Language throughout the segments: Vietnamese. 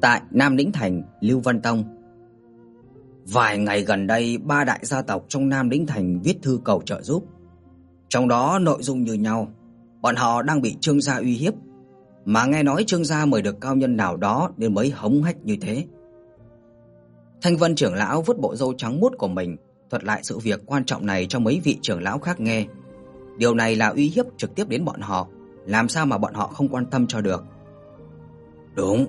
Tại Nam Lĩnh Thành, Lưu Văn Tông. Vài ngày gần đây, ba đại gia tộc trong Nam Lĩnh Thành viết thư cầu trợ giúp. Trong đó nội dung như nhau, bọn họ đang bị Trương gia uy hiếp, mà nghe nói Trương gia mời được cao nhân nào đó nên mới hống hách như thế. Thanh Vân trưởng lão vuốt bộ râu trắng muốt của mình, thuật lại sự việc quan trọng này cho mấy vị trưởng lão khác nghe. Điều này là uy hiếp trực tiếp đến bọn họ, làm sao mà bọn họ không quan tâm cho được. Đúng,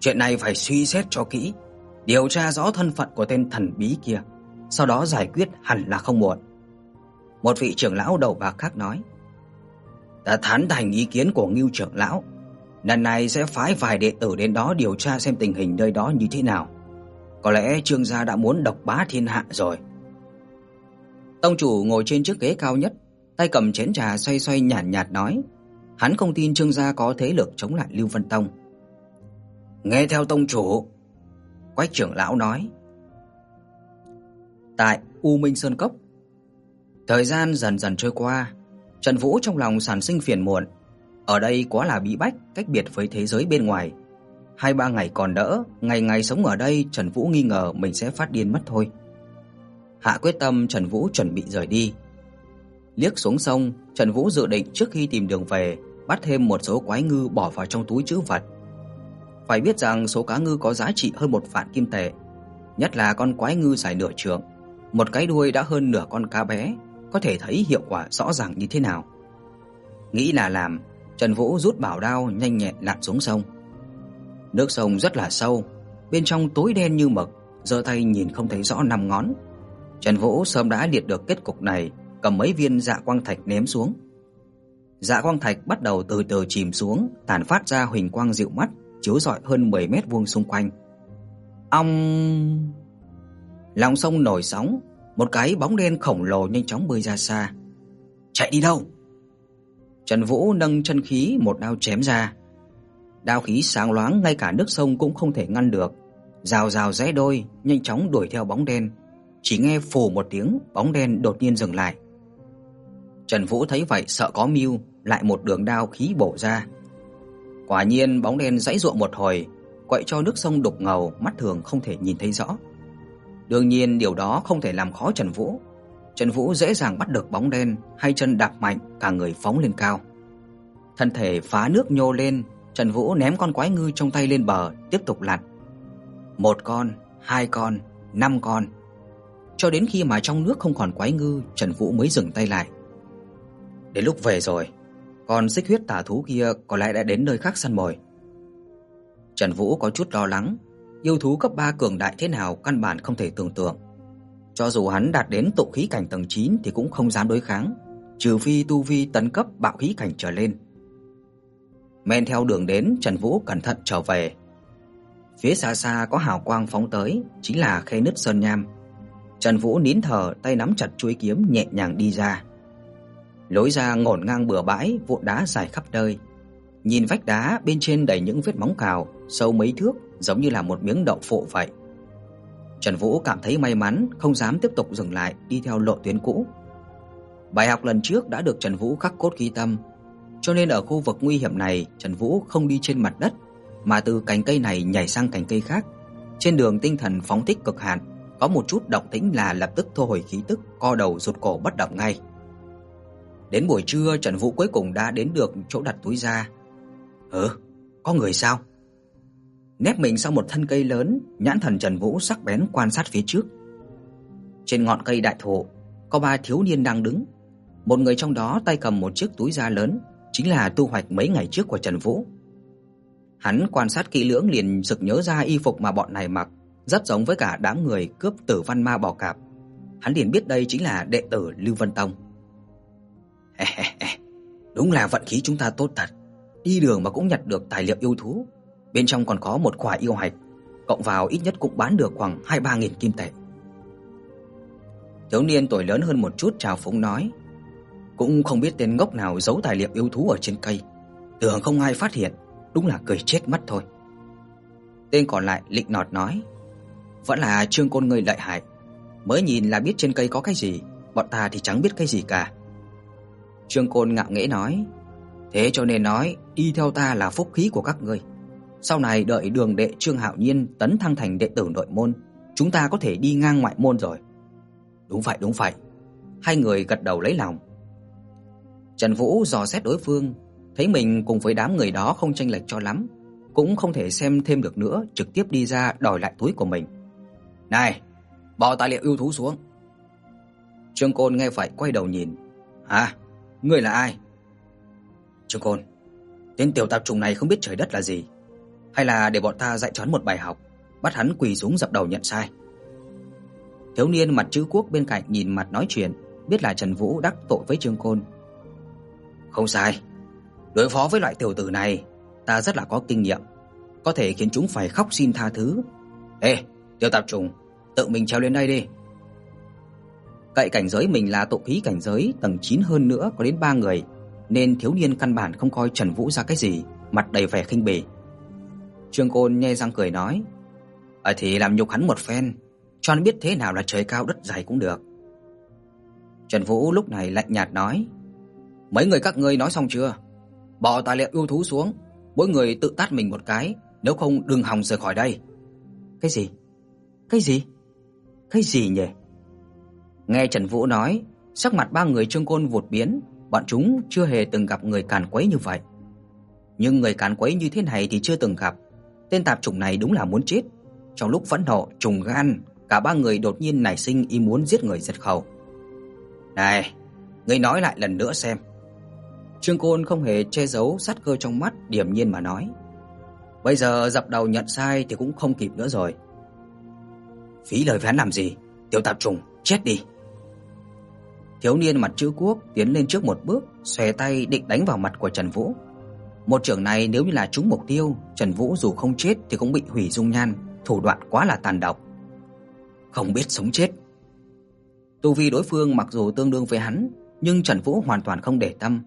chuyện này phải suy xét cho kỹ, điều tra rõ thân phận của tên thần bí kia, sau đó giải quyết hẳn là không muộn. Một vị trưởng lão đầu bạc khác nói: "Ta tán thành ý kiến của Ngưu trưởng lão, lần này sẽ phái vài đệ tử đến đó điều tra xem tình hình nơi đó như thế nào. Có lẽ Trương gia đã muốn độc bá thiên hạ rồi." Tông chủ ngồi trên chiếc ghế cao nhất, tay cầm chén trà xoay xoay nhàn nhạt, nhạt nói: Hắn không tin Trương gia có thế lực chống lại Lưu Vân Tông. Nghe theo tông chủ, Quách trưởng lão nói. Tại U Minh Sơn Cốc, thời gian dần dần trôi qua, Trần Vũ trong lòng sản sinh phiền muộn. Ở đây quá là bí bách, cách biệt với thế giới bên ngoài. Hai ba ngày còn đỡ, ngày ngày sống ở đây, Trần Vũ nghi ngờ mình sẽ phát điên mất thôi. Hạ quyết tâm, Trần Vũ chuẩn bị rời đi. Liếc xuống sông, Trần Vũ dự định trước khi tìm đường về, bắt thêm một số quái ngư bỏ vào trong túi trữ vật. Phải biết rằng số cá ngư có giá trị hơn một vạn kim tệ, nhất là con quái ngư dài nửa trượng, một cái đuôi đã hơn nửa con cá bé, có thể thấy hiệu quả rõ ràng như thế nào. Nghĩ là làm, Trần Vũ rút bảo đao nhanh nhẹn lặn xuống sông. Nước sông rất là sâu, bên trong tối đen như mực, giơ tay nhìn không thấy rõ năm ngón. Trần Vũ sớm đã liệt được kết cục này, cầm mấy viên dạ quang thạch ném xuống. Dạ quang thạch bắt đầu từ từ chìm xuống, tản phát ra huỳnh quang dịu mắt, chiếu rọi hơn 10 mét vuông xung quanh. Ong! Lòng sông nổi sóng, một cái bóng đen khổng lồ nhanh chóng bơi ra xa. Chạy đi đâu? Trần Vũ nâng chân khí một đao chém ra. Đao khí sáng loáng ngay cả nước sông cũng không thể ngăn được, rào rào rẽ đôi, nhanh chóng đuổi theo bóng đen. Chỉ nghe phù một tiếng, bóng đen đột nhiên dừng lại. Trần Vũ thấy vậy sợ có mưu, lại một đường đao khí bổ ra. Quả nhiên bóng đen giãy giụa một hồi, quậy cho nước sông đục ngầu, mắt thường không thể nhìn thấy rõ. Đương nhiên điều đó không thể làm khó Trần Vũ. Trần Vũ dễ dàng bắt được bóng đen, hai chân đạp mạnh, cả người phóng lên cao. Thân thể phá nước nhô lên, Trần Vũ ném con quái ngư trong tay lên bờ, tiếp tục lặn. Một con, hai con, năm con. Cho đến khi mà trong nước không còn quái ngư, Trần Vũ mới dừng tay lại. Đến lúc về rồi, còn xích huyết tà thú kia có lẽ đã đến nơi khác săn mồi. Trần Vũ có chút lo lắng, yêu thú cấp 3 cường đại thế nào căn bản không thể tưởng tượng. Cho dù hắn đạt đến tụ khí cảnh tầng 9 thì cũng không dám đối kháng, trừ phi tu vi tấn cấp bạo khí cảnh trở lên. Men theo đường đến, Trần Vũ cẩn thận trở về. Phía xa xa có hào quang phóng tới, chính là khe nứt sơn nham. Trần Vũ nín thở, tay nắm chặt chuôi kiếm nhẹ nhàng đi ra. Lối ra ngổn ngang bừa bãi, vụn đá dài khắp nơi. Nhìn vách đá bên trên đầy những vết móng cào, sâu mấy thước, giống như là một miếng đậu phụ vậy. Trần Vũ cảm thấy may mắn, không dám tiếp tục dừng lại đi theo lộ tuyến cũ. Bài học lần trước đã được Trần Vũ khắc cốt ghi tâm, cho nên ở khu vực nguy hiểm này, Trần Vũ không đi trên mặt đất mà từ cành cây này nhảy sang cành cây khác. Trên đường tinh thần phóng thích cực hạn, có một chút động tĩnh là lập tức thu hồi khí tức, co đầu rụt cổ bất động ngay. Đến buổi trưa Trần Vũ cuối cùng đã đến được chỗ đặt túi ra. "Hử? Có người sao?" Nép mình sau một thân cây lớn, nhãn thần Trần Vũ sắc bén quan sát phía trước. Trên ngọn cây đại thụ, có ba thiếu niên đang đứng. Một người trong đó tay cầm một chiếc túi da lớn, chính là tu hoạch mấy ngày trước của Trần Vũ. Hắn quan sát kỹ lưỡng liền sực nhớ ra y phục mà bọn này mặc, rất giống với cả đám người cướp Tử Văn Ma bỏ cạp. Hắn liền biết đây chính là đệ tử Lưu Vân Tông. Đúng là vận khí chúng ta tốt thật. Đi đường mà cũng nhặt được tài liệu yêu thú, bên trong còn có một quả yêu hạch, cộng vào ít nhất cũng bán được khoảng 2-3 nghìn kim tệ. Thiếu niên tuổi lớn hơn một chút chào phúng nói, cũng không biết tên ngốc nào giấu tài liệu yêu thú ở trên cây, tưởng không ai phát hiện, đúng là cười chết mất thôi. Tên còn lại lịnh nọt nói, vẫn là Trương Côn người lợi hại, mới nhìn là biết trên cây có cái gì, bọn ta thì chẳng biết cái gì cả. Trương Côn ngạo nghễ nói, thế cho nên nói đi theo ta là phúc khí của các ngươi. sau này đợi Đường đệ Trương Hạo Nhiên tấn thăng thành đệ tử nội môn, chúng ta có thể đi ngang ngoại môn rồi." "Đúng vậy, đúng vậy." Hai người gật đầu lấy lòng. Trần Vũ dò xét đối phương, thấy mình cùng với đám người đó không chênh lệch cho lắm, cũng không thể xem thêm được nữa, trực tiếp đi ra đòi lại túi của mình. "Này, bỏ tài liệu yêu thú xuống." Trương Côn nghe vậy quay đầu nhìn. "Hả? Ngươi là ai?" "Trương Côn, tên tiểu tạp trùng này không biết trời đất là gì, hay là để bọn ta dạy cho hắn một bài học, bắt hắn quỳ xuống dập đầu nhận sai." Thiếu niên mặt chữ quốc bên cạnh nhìn mặt nói chuyện, biết là Trần Vũ đắc tội với Trương Côn. "Không sai, đối phó với loại tiểu tử này, ta rất là có kinh nghiệm, có thể khiến chúng phải khóc xin tha thứ. Ê, tiểu tạp trùng, tự mình trèo lên đây đi." Cậy cảnh giới mình là tụ khí cảnh giới tầng 9 hơn nữa có đến 3 người, nên thiếu niên căn bản không coi Trần Vũ ra cái gì, mặt đầy vẻ khinh bỉ. Trương Côn nhe răng cười nói: "Ở thì làm nhục hắn một phen, cho hắn biết thế nào là trời cao đất dày cũng được." Trần Vũ lúc này lạnh nhạt nói: "Mấy người các ngươi nói xong chưa? Bỏ tài liệu yêu thú xuống, mỗi người tự tát mình một cái, nếu không đừng hòng rời khỏi đây." Cái gì? Cái gì? Cái gì nhỉ? Nghe Trần Vũ nói, sắc mặt ba người Trương Côn vụt biến, bọn chúng chưa hề từng gặp người càn quấy như vậy. Nhưng người càn quấy như thế này thì chưa từng gặp. Tên tạp chủng này đúng là muốn chết. Trong lúc phẫn nộ, trùng gan, cả ba người đột nhiên nảy sinh ý muốn giết người diệt khẩu. "Này, ngươi nói lại lần nữa xem." Trương Côn không hề che giấu sát cơ trong mắt, điềm nhiên mà nói. "Bây giờ dập đầu nhận sai thì cũng không kịp nữa rồi." Phí lời với hắn làm gì? Tiểu tạp trùng, chết đi. Thiếu niên mặt chữ quốc tiến lên trước một bước, xòe tay định đánh vào mặt của Trần Vũ. Một chưởng này nếu như là trúng mục tiêu, Trần Vũ dù không chết thì cũng bị hủy dung nhan, thủ đoạn quá là tàn độc. Không biết sống chết. Tu vi đối phương mặc dù tương đương với hắn, nhưng Trần Vũ hoàn toàn không để tâm,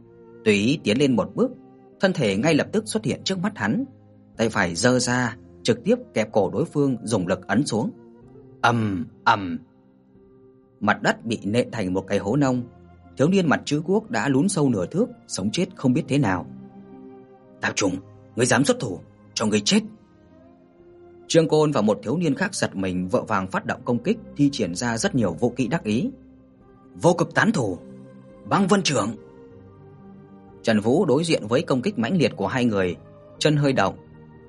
tùy ý tiến lên một bước, thân thể ngay lập tức xuất hiện trước mắt hắn, tay phải giơ ra, trực tiếp kẹp cổ đối phương dùng lực ấn xuống. Ầm ầm mặt đất bị nện thành một cái hố nông. Thiếu niên mặt chữ quốc đã lún sâu nửa thước, sống chết không biết thế nào. "Tào trùng, ngươi dám xuất thủ, cho ngươi chết." Trương Côn và một thiếu niên khác giật mình vội vàng phát động công kích, thi triển ra rất nhiều vũ kỹ đắc ý. Vô cực tán thủ, băng vân trưởng. Trần Vũ đối diện với công kích mãnh liệt của hai người, chân hơi động,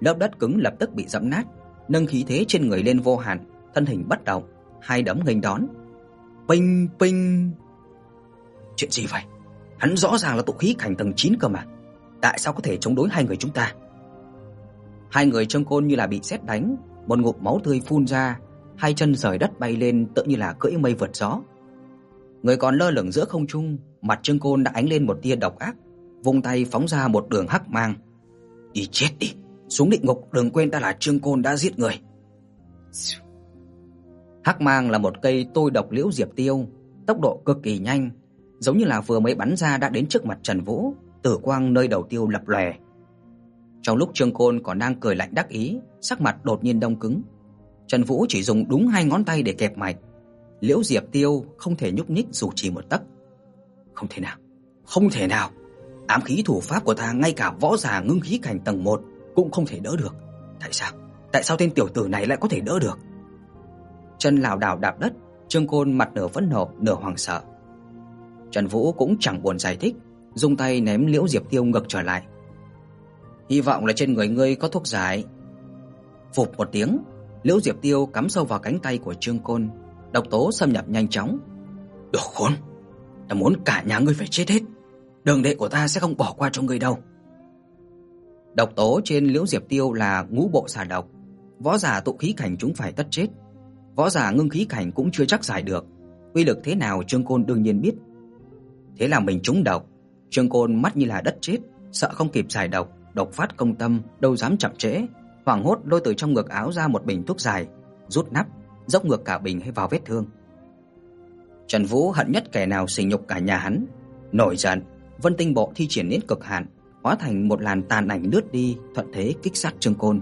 lớp đất cứng lập tức bị giẫm nát, nâng khí thế trên người lên vô hạn, thân hình bất động, hai đấm nghênh đón. Pinh pinh. Chuyện gì vậy? Hắn rõ ràng là tụ khí cảnh tầng 9 cơ mà. Tại sao có thể chống đối hai người chúng ta? Hai người trông côn như là bị sét đánh, một ngụm máu tươi phun ra, hai chân rời đất bay lên tựa như là cưỡi mây vượt gió. Người còn lơ lửng giữa không trung, mặt Trương Côn đã ánh lên một tia độc ác, vung tay phóng ra một đường hắc mang. "Đi chết đi, xuống địa ngục, đừng quên ta là Trương Côn đã giết người." Hắc mang là một cây tôi độc liễu diệp tiêu, tốc độ cực kỳ nhanh, giống như là vừa mới bắn ra đã đến trước mặt Trần Vũ, tử quang nơi đầu tiêu lập lòe. Trong lúc Trương Côn còn đang cười lạnh đắc ý, sắc mặt đột nhiên đông cứng. Trần Vũ chỉ dùng đúng hai ngón tay để kẹp mạch. Liễu Diệp Tiêu không thể nhúc nhích dù chỉ một tấc. Không thể nào, không thể nào. Ám khí thủ pháp của ta ngay cả võ giả ngưng khí cảnh tầng 1 cũng không thể đỡ được. Tại sao? Tại sao tên tiểu tử này lại có thể đỡ được? Chân lảo đảo đạp đất, Trương Côn mặt nửa phẫn nộ, nửa hoảng sợ. Trần Vũ cũng chẳng buồn giải thích, dùng tay ném Liễu Diệp Tiêu ngược trở lại. Hy vọng là trên người ngươi có thuốc giải. Phụp một tiếng, Liễu Diệp Tiêu cắm sâu vào cánh tay của Trương Côn, độc tố xâm nhập nhanh chóng. Đồ khốn, ta muốn cả nhà ngươi phải chết hết. Đường đệ của ta sẽ không bỏ qua cho ngươi đâu. Độc tố trên Liễu Diệp Tiêu là ngũ bộ xà độc, võ giả tụ khí cảnh chúng phải tất chết. Võ giả ngưng khí cảnh cũng chưa chắc giải được, uy lực thế nào Trương Côn đương nhiên biết. Thế là mình trúng độc, Trương Côn mắt như là đất chết, sợ không kịp giải độc, độc phát công tâm, đâu dám chậm trễ, hoảng hốt lôi từ trong ngực áo ra một bình thuốc dài, rút nắp, dốc ngược cả bình hay vào vết thương. Trần Vũ hận nhất kẻ nào sỉ nhục cả nhà hắn, nổi giận, Vân Tinh Bộ thi triển đến cực hạn, hóa thành một làn tàn ảnh lướt đi, thuận thế kích sát Trương Côn.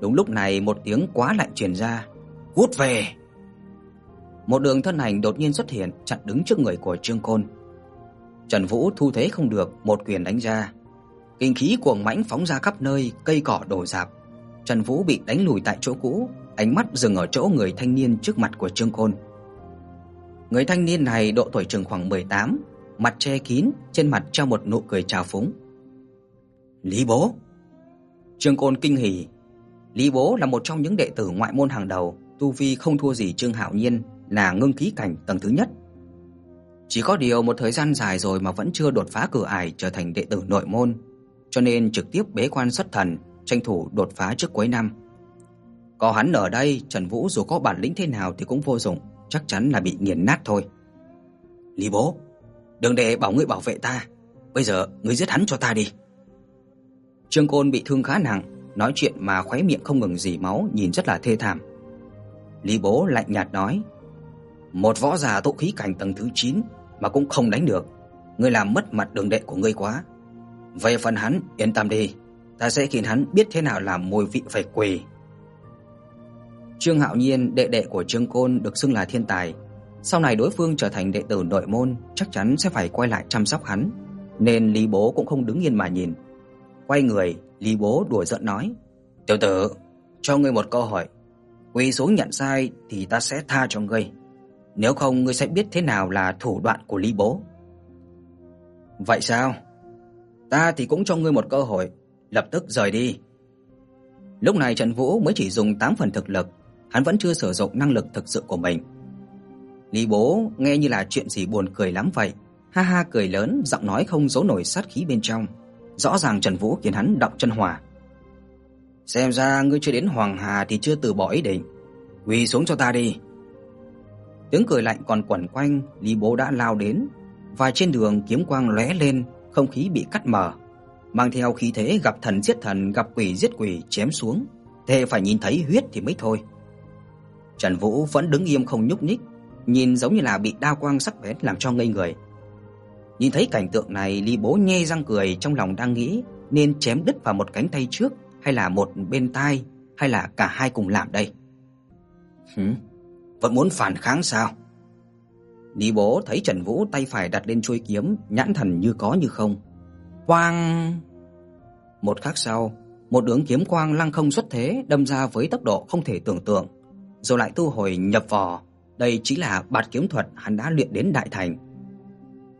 Đúng lúc này một tiếng quá lạnh truyền ra, Cút về. Một đường thân ảnh đột nhiên xuất hiện, chặn đứng trước người của Trương Côn. Trần Vũ thu thế không được, một quyền đánh ra. Kinh khí cuồng mãnh phóng ra khắp nơi, cây cỏ đổ rạp. Trần Vũ bị đánh lùi tại chỗ cũ, ánh mắt dừng ở chỗ người thanh niên trước mặt của Trương Côn. Người thanh niên này độ tuổi chừng khoảng 18, mặt che kín, trên mặt treo một nụ cười trào phúng. "Lý Bố." Trương Côn kinh hỉ. Lý Bố là một trong những đệ tử ngoại môn hàng đầu, tu vi không thua gì Trương Hạo Nhiên, là ngưng khí cảnh tầng thứ nhất. Chỉ có điều một thời gian dài rồi mà vẫn chưa đột phá cửa ải trở thành đệ tử nội môn, cho nên trực tiếp bế quan xuất thần, tranh thủ đột phá trước cuối năm. Có hắn ở đây, Trần Vũ dù có bản lĩnh thế nào thì cũng vô dụng, chắc chắn là bị nghiền nát thôi. Lý Bố, đừng để bảo ngươi bảo vệ ta, bây giờ ngươi giết hắn cho ta đi. Trương Côn bị thương khá nặng, nói chuyện mà khóe miệng không ngừng rỉ máu, nhìn rất là thê thảm. Lý Bố lạnh nhạt nói: "Một võ giả tụ khí cảnh tầng thứ 9 mà cũng không đánh được, ngươi làm mất mặt đường đệ của ngươi quá. Về phần hắn, yên tâm đi, ta sẽ khiến hắn biết thế nào là mùi vị phải quỳ." Trương Hạo Nhiên, đệ đệ của Trương Côn được xưng là thiên tài, sau này đối phương trở thành đệ tử nội môn, chắc chắn sẽ phải quay lại chăm sóc hắn, nên Lý Bố cũng không đứng yên mà nhìn. Quay người, Lý Bố đùa giỡn nói: "Tiểu tử, cho ngươi một câu hỏi, quỳ xuống nhận sai thì ta sẽ tha cho ngươi, nếu không ngươi sẽ biết thế nào là thủ đoạn của Lý Bố." "Vậy sao? Ta thì cũng cho ngươi một cơ hội, lập tức rời đi." Lúc này Trần Vũ mới chỉ dùng 8 phần thực lực, hắn vẫn chưa sử dụng năng lực thực sự của mình. Lý Bố nghe như là chuyện gì buồn cười lắm vậy, ha ha cười lớn, giọng nói không giấu nổi sát khí bên trong. Rõ ràng Trần Vũ khiến hắn động chân hỏa. Xem ra ngươi chưa đến Hoàng Hà thì chưa từ bỏ ý định, quỳ xuống cho ta đi. Tiếng cười lạnh còn quẩn quanh, Lý Bố đã lao đến, và trên đường kiếm quang lóe lên, không khí bị cắt mờ, mang theo khí thế gặp thần giết thần, gặp quỷ giết quỷ chém xuống, thề phải nhìn thấy huyết thì mới thôi. Trần Vũ vẫn đứng im không nhúc nhích, nhìn giống như là bị đao quang sắc bén làm cho ngây người. Nhìn thấy cảnh tượng này, Lý Bố nhe răng cười, trong lòng đang nghĩ nên chém đứt vào một cánh tay trước hay là một bên tai hay là cả hai cùng làm đây. Hử? Vẫn muốn phản kháng sao? Lý Bố thấy Trần Vũ tay phải đặt lên chuôi kiếm, nhãn thần như có như không. Quang! Một khắc sau, một đường kiếm quang lăng không xuất thế, đâm ra với tốc độ không thể tưởng tượng, rồi lại thu hồi nhập vỏ. Đây chính là bạt kiếm thuật hắn đã luyện đến đại thành.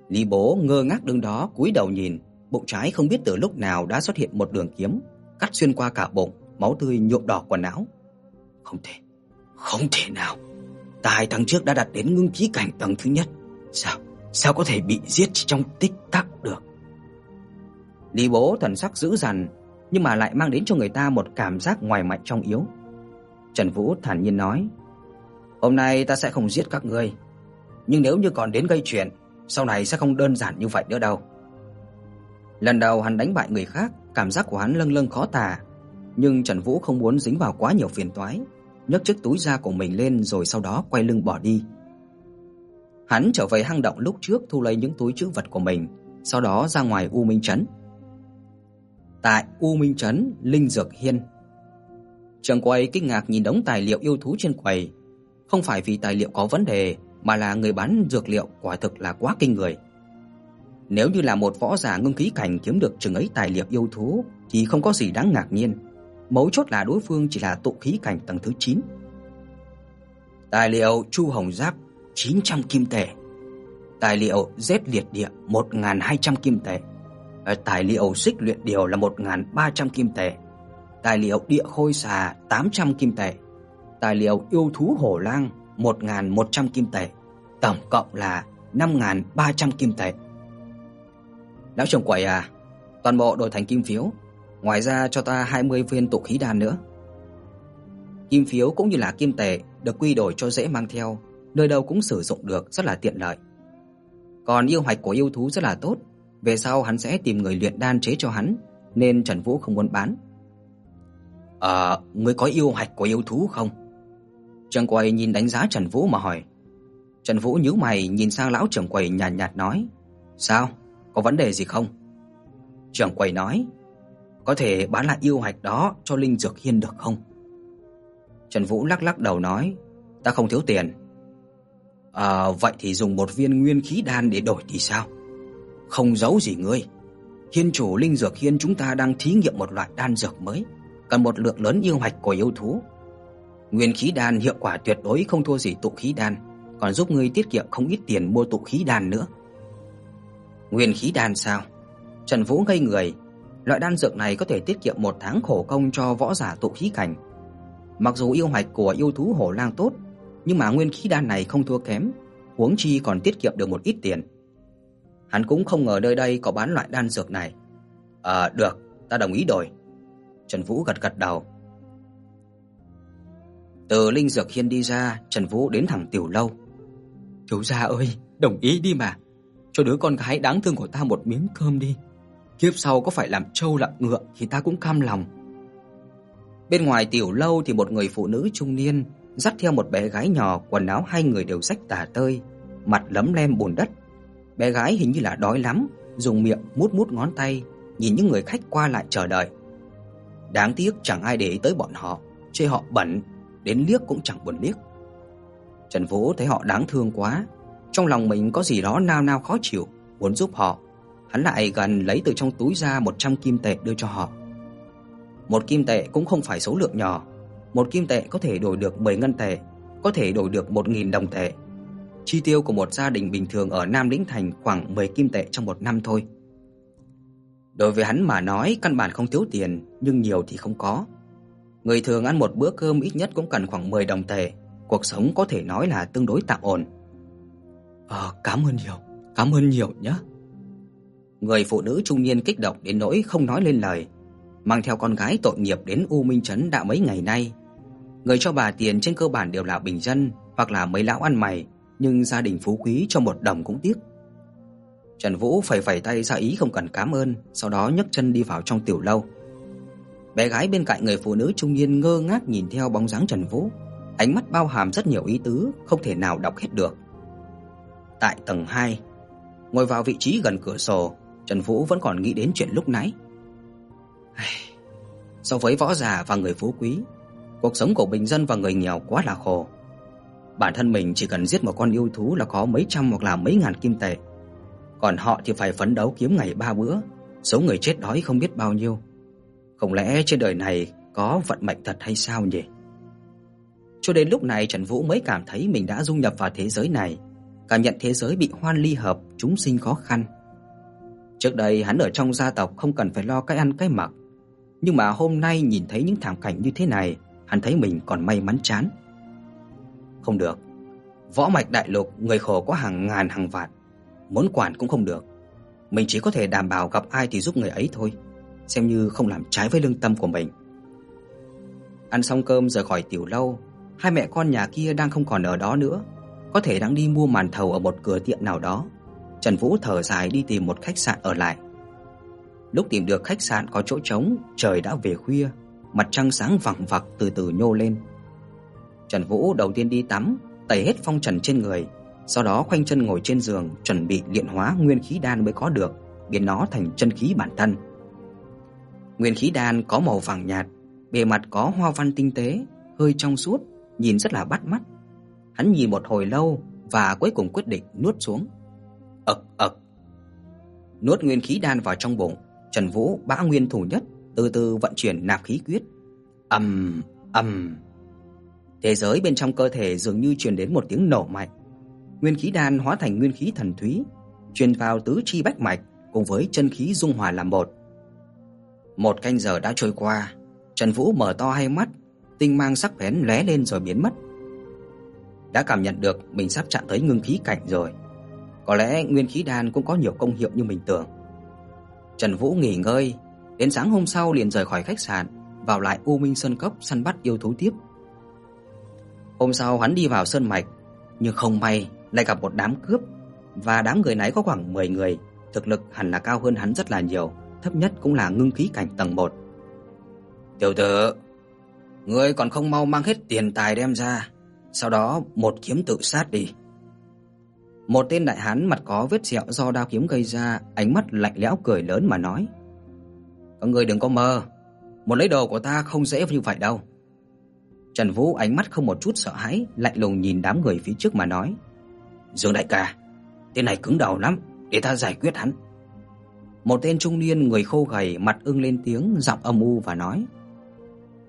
Lý Bố ngơ ngác đứng đó cúi đầu nhìn, bụng trái không biết từ lúc nào đã xuất hiện một đường kiếm cắt xuyên qua cả bụng, máu tươi nhuộm đỏ quần áo. Không thể, không thể nào. Ta hai tháng trước đã đạt đến ngưng khí cảnh tầng thứ nhất, sao, sao có thể bị giết chỉ trong tích tắc được? Lý Bố thần sắc dữ dằn, nhưng mà lại mang đến cho người ta một cảm giác ngoài mạnh trong yếu. Trần Vũ thản nhiên nói: "Hôm nay ta sẽ không giết các ngươi, nhưng nếu như còn đến gây chuyện, sau này sẽ không đơn giản như vậy nữa đâu." Lần đầu hắn đánh bại người khác, cảm giác của hắn lâng lâng khó tả, nhưng Trần Vũ không muốn dính vào quá nhiều phiền toái, nhấc chiếc túi da của mình lên rồi sau đó quay lưng bỏ đi. Hắn trở về hang động lúc trước thu lấy những túi trữ vật của mình, sau đó ra ngoài U Minh trấn. Tại U Minh trấn, Linh Dược Hiên. Trường quầy kinh ngạc nhìn đống tài liệu yêu thú trên quầy, không phải vì tài liệu có vấn đề, mà là người bán dược liệu quả thực là quá kinh người. Nếu như là một võ giả ngưng khí cảnh kiếm được chừng ấy tài liệu yêu thú, thì không có gì đáng ngạc nhiên. Mấu chốt là đối phương chỉ là tụ khí cảnh tầng thứ 9. Tài liệu Chu Hồng Giáp 900 kim tệ. Tài liệu Z liệt địa 1200 kim tệ. Ờ, tài liệu xích luyện điều là 1300 kim tệ. Tài liệu địa khôi xà 800 kim tệ. Tài liệu yêu thú hổ lang 1100 kim tệ. Tổng cộng là 5300 kim tệ. Lão trưởng quầy à, toàn bộ đổi thành kim phiếu, ngoài ra cho ta 20 viên tụ khí đan nữa. Kim phiếu cũng như là kim tệ được quy đổi cho dễ mang theo, nơi đâu cũng sử dụng được rất là tiện lợi. Còn yêu hạch của yêu thú rất là tốt, về sau hắn sẽ tìm người luyện đan chế cho hắn, nên Trần Vũ không muốn bán. "Ờ, ngươi có yêu hạch của yêu thú không?" Trần Quầy nhìn đánh giá Trần Vũ mà hỏi. Trần Vũ nhíu mày nhìn sang lão trưởng quầy nhàn nhạt, nhạt nói: "Sao? Có vấn đề gì không?" Trưởng quầy nói: "Có thể bán lại yêu hạch đó cho Linh Dược Hiên được không?" Trần Vũ lắc lắc đầu nói: "Ta không thiếu tiền." "À vậy thì dùng một viên nguyên khí đan để đổi thì sao?" "Không giấu gì ngươi." Hiên chủ linh dược hiên chúng ta đang thí nghiệm một loại đan dược mới, cần một lượng lớn yêu hạch của yêu thú. Nguyên khí đan hiệu quả tuyệt đối không thua gì tụ khí đan, còn giúp ngươi tiết kiệm không ít tiền mua tụ khí đan nữa. Nguyên khí đan sao? Trần Vũ ngây người, loại đan dược này có thể tiết kiệm một tháng khổ công cho võ giả tụ khí cảnh. Mặc dù yêu hoạch của yêu thú hổ lang tốt, nhưng mà nguyên khí đan này không thua kém, huống chi còn tiết kiệm được một ít tiền. Hắn cũng không ngờ nơi đây có bán loại đan dược này. "À được, ta đồng ý rồi." Trần Vũ gật gật đầu. Từ linh dược hiên đi ra, Trần Vũ đến thẳng tiểu lâu. "Thiếu gia ơi, đồng ý đi mà, cho đứa con gái đáng thương của ta một miếng cơm đi. Kiếp sau có phải làm trâu làm ngựa thì ta cũng cam lòng." Bên ngoài tiểu lâu thì một người phụ nữ trung niên dắt theo một bé gái nhỏ, quần áo hai người đều rách tả tơi, mặt lấm lem bùn đất. Bé gái hình như là đói lắm, dùng miệng mút mút ngón tay, nhìn những người khách qua lại chờ đợi. Đáng tiếc chẳng ai để ý tới bọn họ, chê họ bẩn, đến liếc cũng chẳng buồn liếc. Trần Vũ thấy họ đáng thương quá, trong lòng mình có gì đó nao nao khó chịu, muốn giúp họ. Hắn lại gần lấy từ trong túi ra 100 kim tệ đưa cho họ. Một kim tệ cũng không phải số lượng nhỏ, một kim tệ có thể đổi được 10 ngân tệ, có thể đổi được 1000 đồng tệ. Chi tiêu của một gia đình bình thường ở Nam Lĩnh Thành khoảng 10 kim tệ trong một năm thôi. Đối với hắn mà nói căn bản không thiếu tiền, nhưng nhiều thì không có. Người thường ăn một bữa cơm ít nhất cũng cần khoảng 10 đồng tệ, cuộc sống có thể nói là tương đối tạm ổn. Ờ, cảm ơn nhiều, cảm ơn nhiều nhé. Người phụ nữ trung niên kích động đến nỗi không nói lên lời, mang theo con gái tội nghiệp đến U Minh trấn đã mấy ngày nay. Người cho bà tiền trên cơ bản đều là bình dân hoặc là mấy lão ăn mày, nhưng gia đình phú quý cho một đồng cũng tiếc. Trần Vũ phẩy phẩy tay ra ý không cần cảm ơn, sau đó nhấc chân đi vào trong tiểu lâu. Bé gái bên cạnh người phụ nữ trung niên ngơ ngác nhìn theo bóng dáng Trần Vũ, ánh mắt bao hàm rất nhiều ý tứ, không thể nào đọc hết được. Tại tầng 2, ngồi vào vị trí gần cửa sổ, Trần Vũ vẫn còn nghĩ đến chuyện lúc nãy. So với võ giả và người phú quý, cuộc sống của bình dân và người nghèo quá là khổ. Bản thân mình chỉ cần giết một con yêu thú là có mấy trăm hoặc là mấy ngàn kim tệ. Còn họ thì phải phấn đấu kiếm ngày ba bữa, số người chết đói không biết bao nhiêu. Không lẽ trên đời này có vận mệnh thật hay sao nhỉ? Cho đến lúc này Trần Vũ mới cảm thấy mình đã dung nhập vào thế giới này, cảm nhận thế giới bị hoan ly hợp, chúng sinh khó khăn. Trước đây hắn ở trong gia tộc không cần phải lo cái ăn cái mặc, nhưng mà hôm nay nhìn thấy những thảm cảnh như thế này, hắn thấy mình còn may mắn chán. Không được. Võ mạch đại lục người khổ có hàng ngàn hàng vạn, muốn quản cũng không được. Mình chỉ có thể đảm bảo gặp ai thì giúp người ấy thôi, xem như không làm trái với lương tâm của mình. Ăn xong cơm rời khỏi tiểu lâu, hai mẹ con nhà kia đang không còn ở đó nữa, có thể đang đi mua màn thầu ở một cửa tiệm nào đó. Trần Vũ thở dài đi tìm một khách sạn ở lại. Lúc tìm được khách sạn có chỗ trống, trời đã về khuya, mặt trăng sáng vằng vặc từ từ nhô lên. Trần Vũ đầu tiên đi tắm, tẩy hết phong trần trên người, sau đó khoanh chân ngồi trên giường chuẩn bị luyện hóa nguyên khí đan mới có được, biến nó thành chân khí bản thân. Nguyên khí đan có màu vàng nhạt, bề mặt có hoa văn tinh tế, hơi trong suốt, nhìn rất là bắt mắt. Hắn nhìn một hồi lâu và cuối cùng quyết định nuốt xuống. ực ực, Nuốt nguyên khí đan vào trong bụng, Trần Vũ bã nguyên thủ nhất, từ từ vận chuyển nạp khí quyết. Ầm ầm. Thế giới bên trong cơ thể dường như truyền đến một tiếng nổ mạnh. Nguyên khí đan hóa thành nguyên khí thần thúy, truyền vào tứ chi bách mạch cùng với chân khí dung hòa làm một. Một canh giờ đã trôi qua, Trần Vũ mở to hai mắt, tinh mang sắc bén lóe lên rồi biến mất. Đã cảm nhận được mình sắp chạm tới ngưng khí cảnh rồi. Có lẽ nguyên khí đan cũng có nhiều công hiệu như mình tưởng. Trần Vũ nghỉ ngơi, đến sáng hôm sau liền rời khỏi khách sạn, vào lại U Minh Sơn Cốc săn bắt yêu thú tiếp. Hôm sau hắn đi vào sơn mạch, nhưng không may lại gặp một đám cướp, và đám người này có khoảng 10 người, thực lực hẳn là cao hơn hắn rất là nhiều, thấp nhất cũng là ngưng khí cảnh tầng 1. "Tiểu tử, ngươi còn không mau mang hết tiền tài đem ra, sau đó một kiếm tự sát đi." Một tên đại hán mặt có vết sẹo do đao kiếm gây ra, ánh mắt lạnh lẽo cười lớn mà nói: "Các ngươi đừng có mơ, một lấy đồ của ta không dễ như vậy đâu." Trần Vũ ánh mắt không một chút sợ hãi, lạnh lùng nhìn đám người phía trước mà nói: "Dương đại ca, tên này cứng đầu lắm, để ta giải quyết hắn." Một tên trung niên người khô gầy mặt ưng lên tiếng, giọng âm u và nói: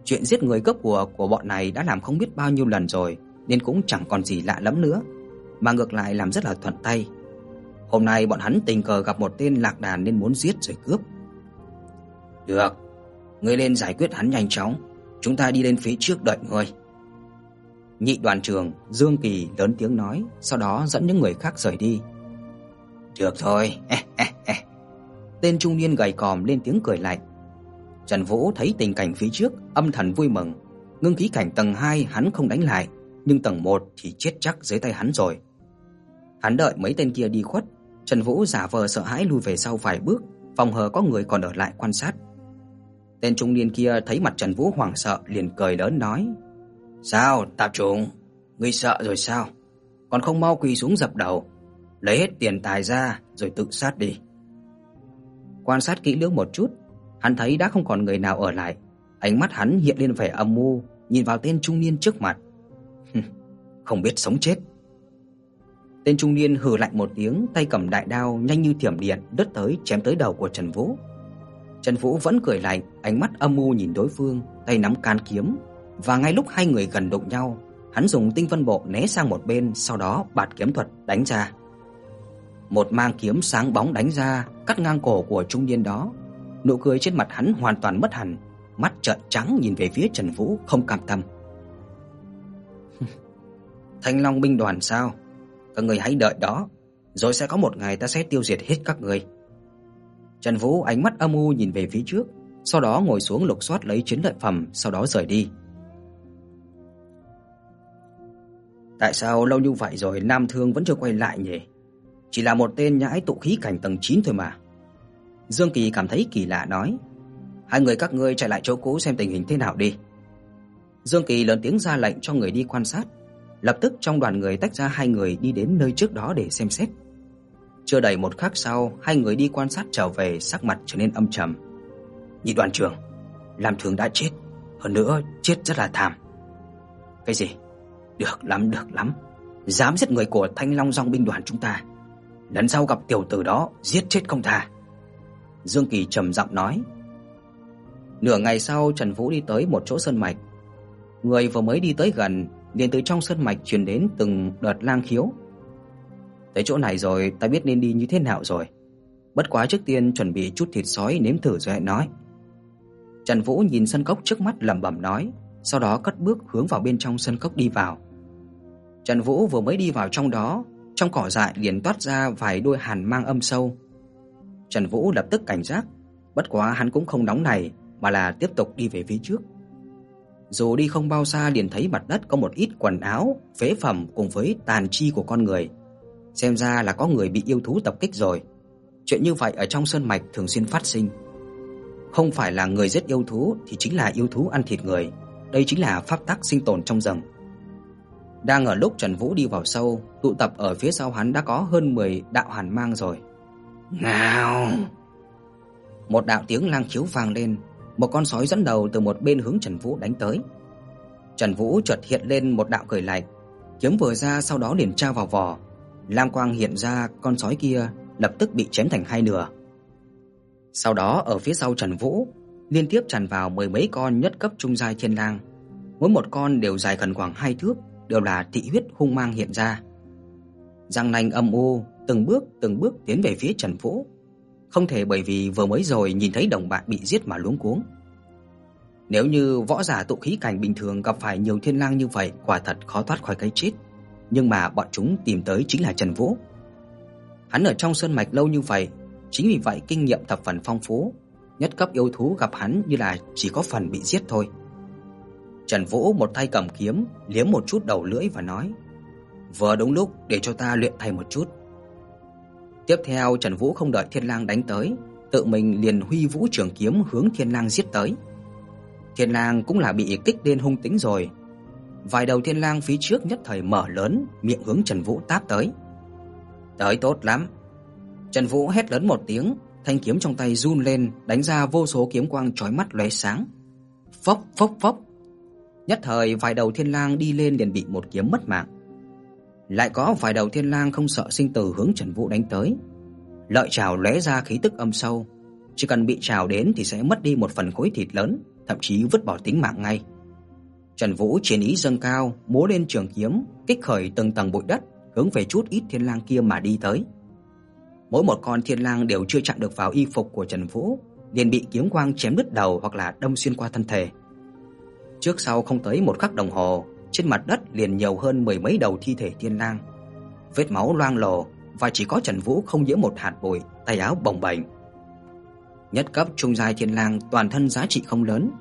"Chuyện giết người cướp của của bọn này đã làm không biết bao nhiêu lần rồi, nên cũng chẳng còn gì lạ lắm nữa, mà ngược lại làm rất là thuận tay. Hôm nay bọn hắn tình cờ gặp một tên lạc đàn nên muốn giết rồi cướp." "Được, ngươi lên giải quyết hắn nhanh chóng, chúng ta đi lên phía trước đợi ngươi." Nhị đoàn trưởng Dương Kỳ lớn tiếng nói, sau đó dẫn những người khác rời đi. "Được thôi." Tên trung niên gầy còm lên tiếng cười lạnh. Trần Vũ thấy tình cảnh phía trước, âm thầm vui mừng. Ngưng khí cảnh tầng 2 hắn không đánh lại, nhưng tầng 1 thì chết chắc dưới tay hắn rồi. Hắn đợi mấy tên kia đi khuất, Trần Vũ giả vờ sợ hãi lùi về sau vài bước, phòng hờ có người còn ở lại quan sát. Tên trung niên kia thấy mặt Trần Vũ hoảng sợ liền cười lớn nói: "Sao, tạp chủng, ngươi sợ rồi sao? Còn không mau quỳ xuống dập đầu, lấy hết tiền tài ra rồi tự sát đi." Quan sát kỹ lưỡng một chút, hắn thấy đã không còn người nào ở lại, ánh mắt hắn hiện lên vẻ âm u, nhìn vào tên trung niên trước mặt. Ừ, không biết sống chết. Tên trung niên hừ lạnh một tiếng, tay cầm đại đao nhanh như thiểm điện đứt tới chém tới đầu của Trần Vũ. Trần Vũ vẫn cười lạnh, ánh mắt âm u nhìn đối phương, tay nắm can kiếm, và ngay lúc hai người gần đụng nhau, hắn dùng tinh vân bộ né sang một bên, sau đó bạt kiếm thuật đánh ra. Một mang kiếm sáng bóng đánh ra, cắt ngang cổ của trung niên đó. Nụ cười trên mặt hắn hoàn toàn mất hẳn, mắt trợn trắng nhìn về phía Trần Vũ không cam tâm. Thanh Long binh đoàn sao? Các người hãy đợi đó, rồi sẽ có một ngày ta sẽ tiêu diệt hết các người. Trần Vũ ánh mắt âm u nhìn về phía trước, sau đó ngồi xuống lục soát lấy chiến lợi phẩm, sau đó rời đi. Tại sao lâu như vậy rồi Nam Thương vẫn chưa quay lại nhỉ? Chỉ là một tên nhãi tụ khí cảnh tầng 9 thôi mà. Dương Kỳ cảm thấy kỳ lạ nói: "Hai người các ngươi chạy lại chỗ cũ xem tình hình thế nào đi." Dương Kỳ lớn tiếng ra lệnh cho người đi quan sát. Lập tức trong đoàn người tách ra hai người đi đến nơi trước đó để xem xét. Chưa đầy một khắc sau, hai người đi quan sát trở về, sắc mặt trở nên âm trầm. Nhị đoàn trưởng, làm thường đã chết, hơn nữa chết rất là thảm. Cái gì? Được lắm, được lắm. Dám giết người của Thanh Long Dòng binh đoàn chúng ta, lần sau gặp tiểu tử đó giết chết không tha." Dương Kỳ trầm giọng nói. Nửa ngày sau, Trần Vũ đi tới một chỗ sơn mạch. Người vừa mới đi tới gần, liền từ trong sơn mạch truyền đến từng đợt lang khiếu. Tới chỗ này rồi, ta biết nên đi như thế nào rồi. Bất quá trước tiên chuẩn bị chút thịt sói nếm thử rồi hãy nói. Trần Vũ nhìn sân cốc trước mắt lẩm bẩm nói, sau đó cất bước hướng vào bên trong sân cốc đi vào. Trần Vũ vừa mới đi vào trong đó, trong cỏ dại liền toát ra vài đôi hàn mang âm sâu. Trần Vũ lập tức cảnh giác, bất quá hắn cũng không nóng này mà là tiếp tục đi về phía trước. Dù đi không bao xa liền thấy mặt đất có một ít quần áo, phế phẩm cùng với tàn chi của con người. Xem ra là có người bị yêu thú tập kích rồi. Chuyện như vậy ở trong sơn mạch thường xuyên phát sinh. Không phải là người giết yêu thú thì chính là yêu thú ăn thịt người. Đây chính là pháp tắc sinh tồn trong rừng. Đang ở lúc Trần Vũ đi vào sâu, tụ tập ở phía sau hắn đã có hơn 10 đạo hàn mang rồi. Ngao! Một đạo tiếng lang khiếu vang lên, một con sói dẫn đầu từ một bên hướng Trần Vũ đánh tới. Trần Vũ chợt hiện lên một đạo cười lạnh, kiếm vừa ra sau đó liền tra vào vỏ. Lam quang hiện ra, con sói kia lập tức bị chém thành hai nửa. Sau đó ở phía sau Trần Vũ liên tiếp tràn vào mười mấy con nhất cấp trung giai thiên lang. Mỗi một con đều dài gần khoảng hai thước, đều là thị huyết hung mang hiện ra. Răng nanh âm u, từng bước từng bước tiến về phía Trần Vũ. Không thể bởi vì vừa mới rồi nhìn thấy đồng bạn bị giết mà luống cuống. Nếu như võ giả tụ khí cảnh bình thường gặp phải nhiều thiên lang như vậy, quả thật khó thoát khỏi cái chết. Nhưng mà bọn chúng tìm tới chính là Trần Vũ. Hắn ở trong sơn mạch lâu như vậy, chính vì vậy kinh nghiệm thập phần phong phú, nhất cấp yêu thú gặp hắn như là chỉ có phần bị giết thôi. Trần Vũ một tay cầm kiếm, liếm một chút đầu lưỡi và nói: "Vừa đúng lúc để cho ta luyện thay một chút." Tiếp theo Trần Vũ không đợi Thiên Lang đánh tới, tự mình liền huy vũ trường kiếm hướng Thiên Lang giết tới. Thiên Lang cũng là bị kích lên hung tính rồi. Vài đầu Thiên Lang phía trước nhất thời mở lớn, miệng hướng Trần Vũ táp tới. Tới tốt lắm. Trần Vũ hét lớn một tiếng, thanh kiếm trong tay run lên, đánh ra vô số kiếm quang chói mắt lóe sáng. Phốc phốc phốc. Nhất thời vài đầu thiên lang đi lên liền bị một kiếm mất mạng. Lại có vài đầu thiên lang không sợ sinh tử hướng Trần Vũ đánh tới. Lợi trảo lóe ra khí tức âm sâu, chỉ cần bị trảo đến thì sẽ mất đi một phần khối thịt lớn, thậm chí vứt bỏ tính mạng ngay. Trần Vũ chiến ý dâng cao, múa lên trường kiếm, kích khởi từng tầng bụi đất, hướng về chút ít thiên lang kia mà đi tới. Mỗi một con thiên lang đều chưa chạm được vào y phục của Trần Vũ, liền bị kiếm quang chém đứt đầu hoặc là đâm xuyên qua thân thể. Trước sau không tới một khắc đồng hồ, trên mặt đất liền nhiều hơn mười mấy đầu thi thể thiên lang. Vết máu loang lổ và chỉ có Trần Vũ không nhiễm một hạt bụi, tay áo bồng bềnh. Nhất cấp trung giai thiên lang toàn thân giá trị không lớn,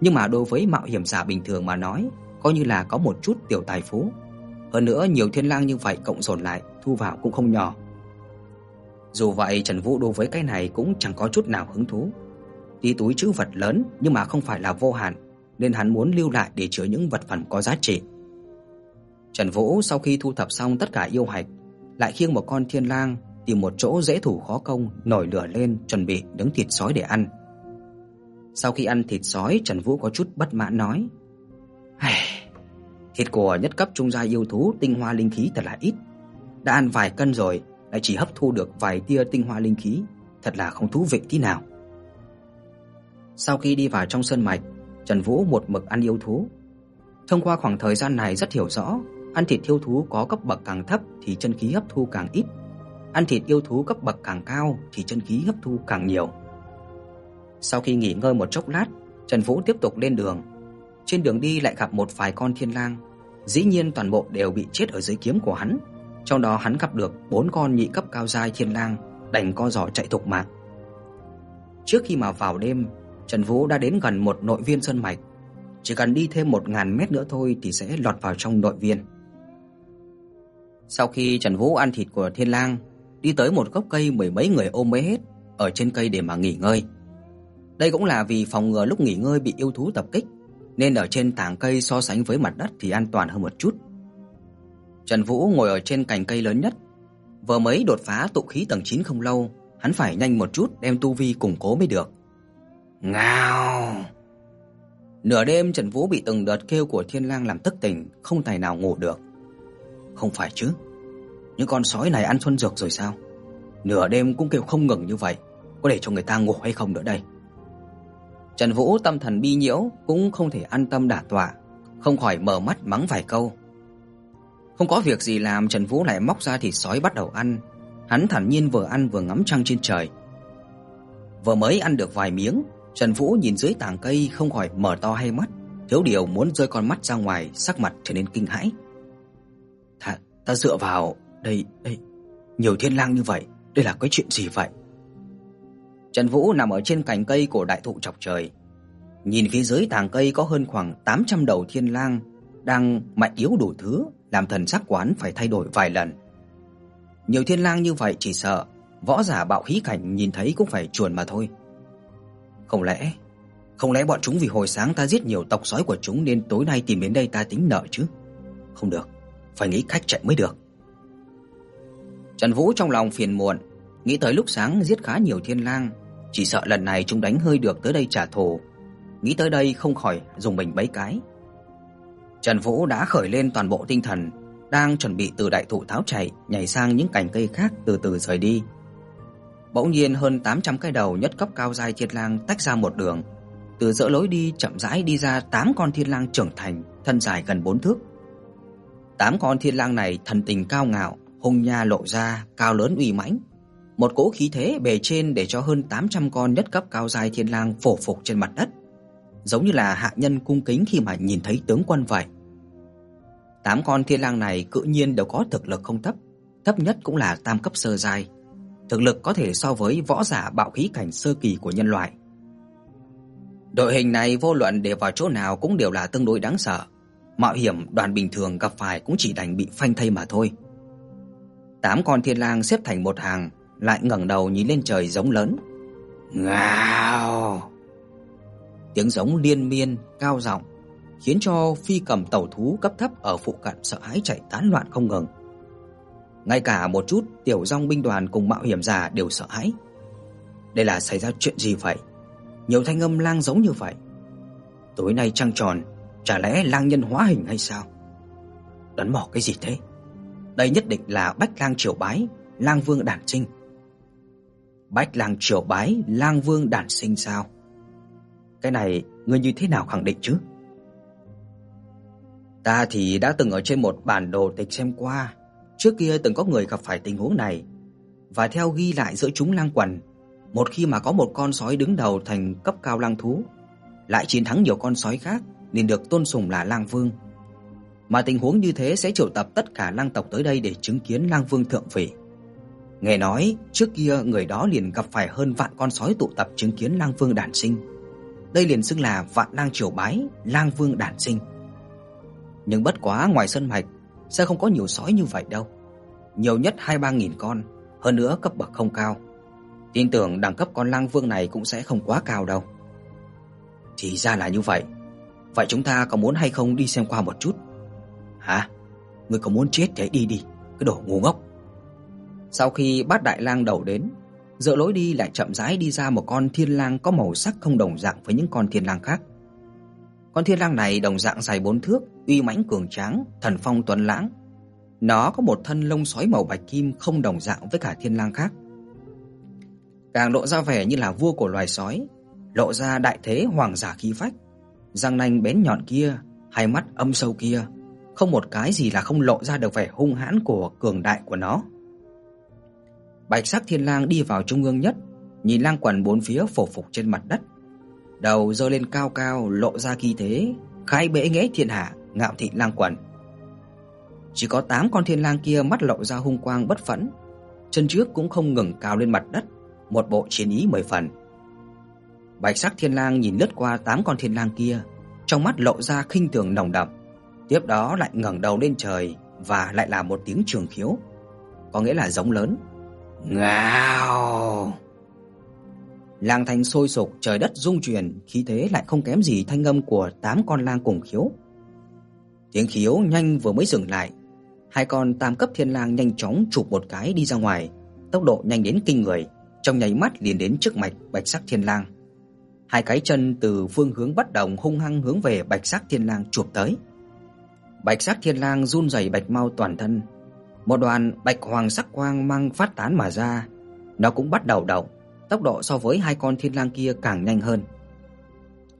nhưng mà đối với mạo hiểm giả bình thường mà nói, coi như là có một chút tiểu tài phú. Hơn nữa nhiều thiên lang như vậy cộng dồn lại, thu vào cũng không nhỏ. Dù vậy, Trần Vũ đối với cái này cũng chẳng có chút nào hứng thú. Tí túi trữ vật lớn nhưng mà không phải là vô hạn, nên hắn muốn lưu lại để chứa những vật phẩm có giá trị. Trần Vũ sau khi thu thập xong tất cả yêu hạch, lại khiêng một con thiên lang tìm một chỗ dễ thủ khó công, nổi lửa lên chuẩn bị nướng thịt sói để ăn. Sau khi ăn thịt sói, Trần Vũ có chút bất mãn nói: "Hây, thịt của nhất cấp trung gia yêu thú tinh hoa linh khí thật là ít, đã ăn vài cân rồi, lại chỉ hấp thu được vài tia tinh hoa linh khí, thật là không thú vị tí nào." Sau khi đi vào trong sơn mạch, Trần Vũ một mực ăn yêu thú. Thông qua khoảng thời gian này rất hiểu rõ, ăn thịt yêu thú có cấp bậc càng thấp thì chân khí hấp thu càng ít, ăn thịt yêu thú cấp bậc càng cao thì chân khí hấp thu càng nhiều. Sau khi nghỉ ngơi một chốc lát, Trần Vũ tiếp tục lên đường. Trên đường đi lại gặp một vài con thiên lang, dĩ nhiên toàn bộ đều bị chết ở dưới kiếm của hắn. Trong đó hắn gặp được 4 con nhị cấp cao giai thiên lang, đành co giò chạy thục mạng. Trước khi mà vào đêm, Trần Vũ đã đến gần một nội viên sơn mạch, chỉ cần đi thêm 1000 mét nữa thôi thì sẽ lọt vào trong nội viên. Sau khi Trần Vũ ăn thịt của thiên lang, đi tới một gốc cây mười mấy người ôm lấy hết, ở trên cây để mà nghỉ ngơi. Đây cũng là vì phòng ngừa lúc nghỉ ngơi bị yêu thú tập kích, nên ở trên tảng cây so sánh với mặt đất thì an toàn hơn một chút. Trần Vũ ngồi ở trên cành cây lớn nhất, vừa mới đột phá tụ khí tầng 9 không lâu, hắn phải nhanh một chút đem tu vi củng cố mới được. Ngao. Nửa đêm Trần Vũ bị từng đợt kêu của Thiên Lang làm thức tỉnh, không tài nào ngủ được. Không phải chứ? Những con sói này ăn xuân dược rồi sao? Nửa đêm cũng kêu không ngừng như vậy, có để cho người ta ngủ hay không nữa đây? Trần Vũ tâm thần bi nhiễu cũng không thể an tâm đả tọa, không khỏi mở mắt mắng vài câu. Không có việc gì làm, Trần Vũ lại móc ra thịt sói bắt đầu ăn. Hắn thản nhiên vừa ăn vừa ngắm trăng trên trời. Vừa mới ăn được vài miếng, Trần Vũ nhìn dưới tảng cây không khỏi mở to hai mắt, thiếu điều muốn rơi con mắt ra ngoài, sắc mặt trở nên kinh hãi. "Ta ta dựa vào đây đây, nhiều thiên lang như vậy, đây là cái chuyện gì vậy?" Trần Vũ nằm ở trên cành cây của đại thụ chọc trời, nhìn phía dưới tàng cây có hơn khoảng 800 đầu thiên lang đang mạnh yếu đủ thứ, làm thần sắc quán phải thay đổi vài lần. Nhiều thiên lang như vậy chỉ sợ võ giả bạo khí cảnh nhìn thấy cũng phải chuồn mà thôi. Không lẽ, không lẽ bọn chúng vì hồi sáng ta giết nhiều tộc sói của chúng nên tối nay tìm đến đây ta tính nợ chứ? Không được, phải nghĩ cách chạy mới được. Trần Vũ trong lòng phiền muộn, nghĩ tới lúc sáng giết khá nhiều thiên lang, chỉ sợ lần này chúng đánh hơi được tới đây trả thù. Nghĩ tới đây không khỏi dùng mình bấy cái. Trần Vũ đã khởi lên toàn bộ tinh thần, đang chuẩn bị từ đại thụ tháo chạy, nhảy sang những cành cây khác từ từ rời đi. Bỗng nhiên hơn 800 cái đầu nhất cấp cao giai thiên lang tách ra một đường, từ giữa lối đi chậm rãi đi ra 8 con thiên lang trưởng thành, thân dài gần 4 thước. 8 con thiên lang này thần tình cao ngạo, hung nha lộ ra, cao lớn uy mãnh, một cỗ khí thế bề trên để cho hơn 800 con nhất cấp cao giai thiên lang phổ phục trên mặt đất, giống như là hạ nhân cung kính khi mà nhìn thấy tướng quân vậy. Tám con thiên lang này cự nhiên đều có thực lực không thấp, thấp nhất cũng là tam cấp sơ giai. Thực lực có thể so với võ giả bạo khí cảnh sơ kỳ của nhân loại. Đội hình này vô luận để vào chỗ nào cũng đều là tương đối đáng sợ. Mạo hiểm đoàn bình thường gặp phải cũng chỉ đành bị phanh thây mà thôi. Tám con thiên lang xếp thành một hàng, lại ngẩng đầu nhìn lên trời giống lớn. Ngao! Tiếng giống liên miên, cao giọng, khiến cho phi cầm tàu thú cấp thấp ở phụ cận sợ hãi chạy tán loạn không ngừng. Ngay cả một chút tiểu dòng binh đoàn cùng mạo hiểm giả đều sợ hãi. Đây là xảy ra chuyện gì vậy? Nhiều thanh âm lang giống như vậy. Tối nay trăng tròn, chả lẽ lang nhân hóa hình hay sao? Đoán mò cái gì thế? Đây nhất định là Bách Lang triều bái, Lang Vương đản sinh. Bách Lang triều bái, Lang Vương đản sinh sao? Cái này ngươi như thế nào khẳng định chứ? Ta thì đã từng ở trên một bản đồ tịch xem qua, trước kia từng có người gặp phải tình huống này. Và theo ghi lại giữa chúng lang quần, một khi mà có một con sói đứng đầu thành cấp cao lang thú, lại chiến thắng nhiều con sói khác nên được tôn sùng là lang vương. Mà tình huống như thế sẽ triệu tập tất cả lang tộc tới đây để chứng kiến lang vương thượng vị. Nghe nói, trước kia người đó liền gặp phải hơn vạn con sói tụ tập chứng kiến lang vương đản sinh. Đây liền xưng là vạn lang triều bái, lang vương đản sinh. Nhưng bất quá ngoài sân mạch sẽ không có nhiều sói như vậy đâu. Nhiều nhất 2-3 nghìn con, hơn nữa cấp bậc không cao. Tin tưởng đẳng cấp con lang vương này cũng sẽ không quá cao đâu. Thì ra là như vậy. Vậy chúng ta có muốn hay không đi xem qua một chút? Hả? Ngươi có muốn chết thì đi đi, cái đồ ngu ngốc. Sau khi bát đại lang đầu đến, dựa lối đi lại chậm rãi đi ra một con thiên lang có màu sắc không đồng dạng với những con thiên lang khác. Con thiên lang này đồng dạng dài bốn thước, uy mãnh cường tráng, thần phong tuấn lãng. Nó có một thân lông sói màu bạch kim không đồng dạng với cả thiên lang khác. Càng lộ ra vẻ như là vua của loài sói, lộ ra đại thế hoàng giả khí phách. Răng nanh bén nhọn kia, hai mắt âm sâu kia, không một cái gì là không lộ ra được vẻ hung hãn của cường đại của nó. Bạch sắc thiên lang đi vào trung ương nhất, nhìn lang quần bốn phía phổ phục trên mặt đất. Đầu giơ lên cao cao, lộ ra khí thế, khai bệ nghệ thiên hạ, ngạo thị lang quần. Chỉ có 8 con thiên lang kia mắt lộ ra hung quang bất phẫn, chân trước cũng không ngừng cao lên mặt đất, một bộ chiến ý mười phần. Bạch sắc thiên lang nhìn lướt qua 8 con thiên lang kia, trong mắt lộ ra khinh thường nồng đậm, tiếp đó lại ngẩng đầu lên trời và lại là một tiếng trường khiếu, có nghĩa là giống lớn. Ngao. Lang thanh sôi sục, trời đất rung chuyển, khí thế lại không kém gì thanh âm của tám con lang cùng khiếu. Tiếng khiếu nhanh vừa mới dừng lại, hai con tam cấp thiên lang nhanh chóng chụp một cái đi ra ngoài, tốc độ nhanh đến kinh người, trong nháy mắt liền đến trước mạch Bạch Sắc Thiên Lang. Hai cái chân từ phương hướng bất động hung hăng hướng về Bạch Sắc Thiên Lang chụp tới. Bạch Sắc Thiên Lang run rẩy bạch mau toàn thân, một đoàn bạch hoàng sắc quang mang phát tán mà ra, nó cũng bắt đầu động, tốc độ so với hai con thiên lang kia càng nhanh hơn.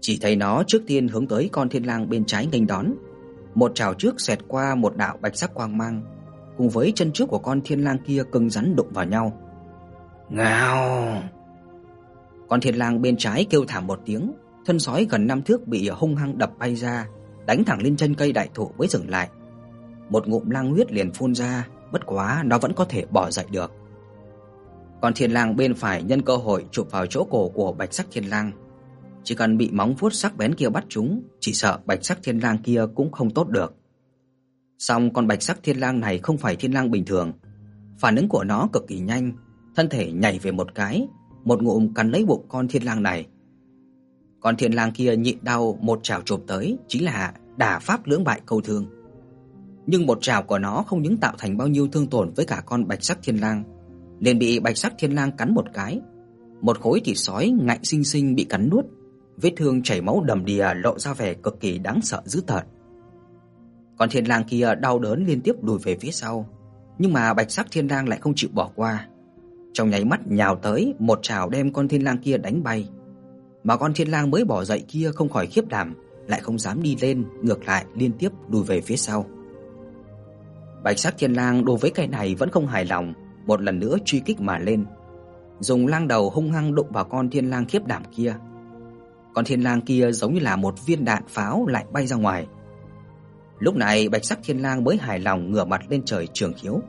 Chỉ thấy nó trước tiên hướng tới con thiên lang bên trái nghênh đón, một trảo trước xẹt qua một đạo bạch sắc quang mang, cùng với chân trước của con thiên lang kia cứng rắn đụng vào nhau. Ngao! Con thiên lang bên trái kêu thảm một tiếng, thân sói gần năm thước bị hung hăng đập bay ra, đánh thẳng lên chân cây đại thụ mới dừng lại. Một ngụm lang huyết liền phun ra, bất quá nó vẫn có thể bò dậy được. Còn Thiên Lang bên phải nhân cơ hội chụp vào chỗ cổ của Bạch Sắc Thiên Lang. Chỉ cần bị móng vuốt sắc bén kia bắt trúng, chỉ sợ Bạch Sắc Thiên Lang kia cũng không tốt được. Song con Bạch Sắc Thiên Lang này không phải thiên lang bình thường, phản ứng của nó cực kỳ nhanh, thân thể nhảy về một cái, một ngụm cắn lấy bụng con thiên lang này. Con thiên lang kia nhịn đau một chảo chụp tới, chính là đả pháp lưỡng bại câu thương. Nhưng một chảo của nó không những tạo thành bao nhiêu thương tổn với cả con Bạch Sắc Thiên Lang, liền bị Bạch Sắc Thiên Lang cắn một cái, một khối thịt sói ngạnh sinh sinh bị cắn nuốt, vết thương chảy máu đầm đìa lộ ra vẻ cực kỳ đáng sợ dữ tợn. Con Thiên Lang kia đau đớn liên tiếp lùi về phía sau, nhưng mà Bạch Sắc Thiên Lang lại không chịu bỏ qua. Trong nháy mắt nhào tới, một trảo đem con Thiên Lang kia đánh bay. Mà con Thiên Lang mới bỏ dậy kia không khỏi khiếp đảm, lại không dám đi lên, ngược lại liên tiếp lùi về phía sau. Bạch Sắc Thiên Lang đối với cái này vẫn không hài lòng, một lần nữa truy kích mà lên, dùng lang đầu hung hăng đụng vào con thiên lang khiếp đảm kia. Con thiên lang kia giống như là một viên đạn pháo lại bay ra ngoài. Lúc này Bạch Sắc Thiên Lang mới hài lòng ngửa mặt lên trời trường khiếu.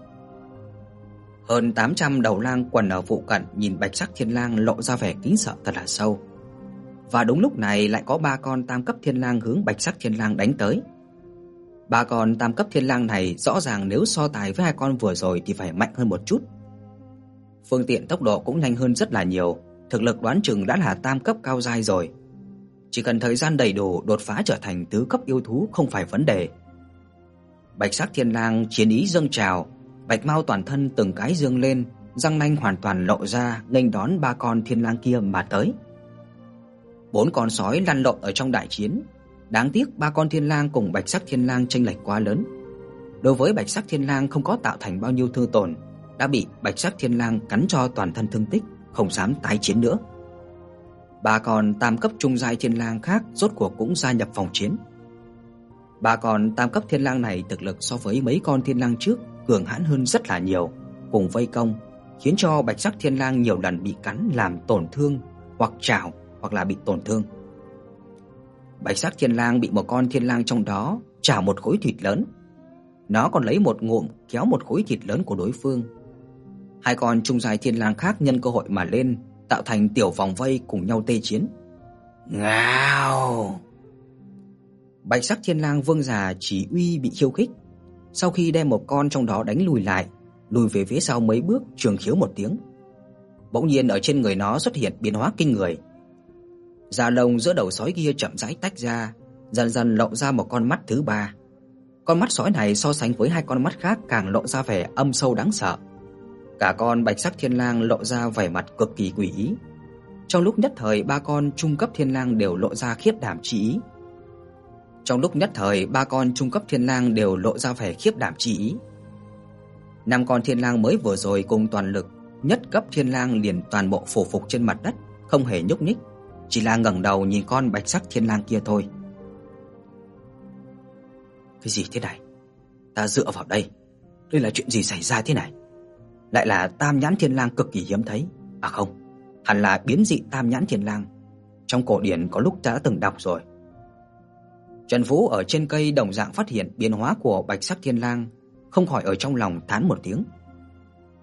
Hơn 800 đầu lang quần ở phụ cận nhìn Bạch Sắc Thiên Lang lộ ra vẻ kính sợ thật là sâu. Và đúng lúc này lại có ba con tam cấp thiên lang hướng Bạch Sắc Thiên Lang đánh tới. Ba con tam cấp thiên lang này rõ ràng nếu so tài với hai con vừa rồi thì phải mạnh hơn một chút. Phương tiện tốc độ cũng nhanh hơn rất là nhiều, thực lực đoán chừng đã là tam cấp cao giai rồi. Chỉ cần thời gian đầy đủ đột phá trở thành tứ cấp yêu thú không phải vấn đề. Bạch sắc thiên lang chiến ý dâng trào, bạch mao toàn thân từng cái dương lên, răng nanh hoàn toàn lộ ra nghênh đón ba con thiên lang kia mà tới. Bốn con sói lăn lộn ở trong đại chiến, Đáng tiếc ba con thiên lang cùng bạch sắc thiên lang chênh lệch quá lớn. Đối với bạch sắc thiên lang không có tạo thành bao nhiêu thương tổn, đã bị bạch sắc thiên lang cắn cho toàn thân thương tích, không dám tái chiến nữa. Ba con tam cấp trung giai thiên lang khác rốt cuộc cũng gia nhập phòng chiến. Ba con tam cấp thiên lang này thực lực so với mấy con thiên lang trước cường hãn hơn rất là nhiều, cùng vây công, khiến cho Bạch Sắc Thiên Lang nhiều lần bị cắn làm tổn thương hoặc trảo hoặc là bị tổn thương. Bạch Sắc Thiên Lang bị một con thiên lang trong đó chảo một khối thịt lớn. Nó còn lấy một ngụm kéo một khối thịt lớn của đối phương. Hai con trung giai thiên lang khác nhân cơ hội mà lên, tạo thành tiểu vòng vây cùng nhau tê chiến. Ngao! Bạch sắc thiên lang vương già chỉ uy bị khiêu khích. Sau khi đem một con trong đó đánh lùi lại, lùi về phía sau mấy bước, trường khiếu một tiếng. Bỗng nhiên ở trên người nó xuất hiện biến hóa kinh người. Da lông giữa đầu sói kia chậm rãi tách ra, dần dần lộ ra một con mắt thứ ba. Con mắt sói này so sánh với hai con mắt khác càng lộ ra vẻ âm sâu đáng sợ. Cả con bạch sắc thiên lang lộ ra vẻ mặt cực kỳ quỷ ý. Trong lúc nhất thời ba con trung cấp thiên lang đều lộ ra khiếp đảm chỉ ý. Trong lúc nhất thời ba con trung cấp thiên lang đều lộ ra vẻ khiếp đảm chỉ ý. Năm con thiên lang mới vừa rồi cùng toàn lực, nhất cấp thiên lang liền toàn bộ phủ phục trên mặt đất, không hề nhúc nhích, chỉ là ngẩng đầu nhìn con bạch sắc thiên lang kia thôi. Cái gì thế này? Ta dựa vào đây. Đây là chuyện gì xảy ra thế này? Lại là Tam nhãn thiên lang cực kỳ hiếm thấy. À không, hẳn là biến dị Tam nhãn thiên lang. Trong cổ điển có lúc ta đã từng đọc rồi. Trần Vũ ở trên cây đồng dạng phát hiện biến hóa của Bạch Sắc Thiên Lang, không khỏi ở trong lòng thán một tiếng.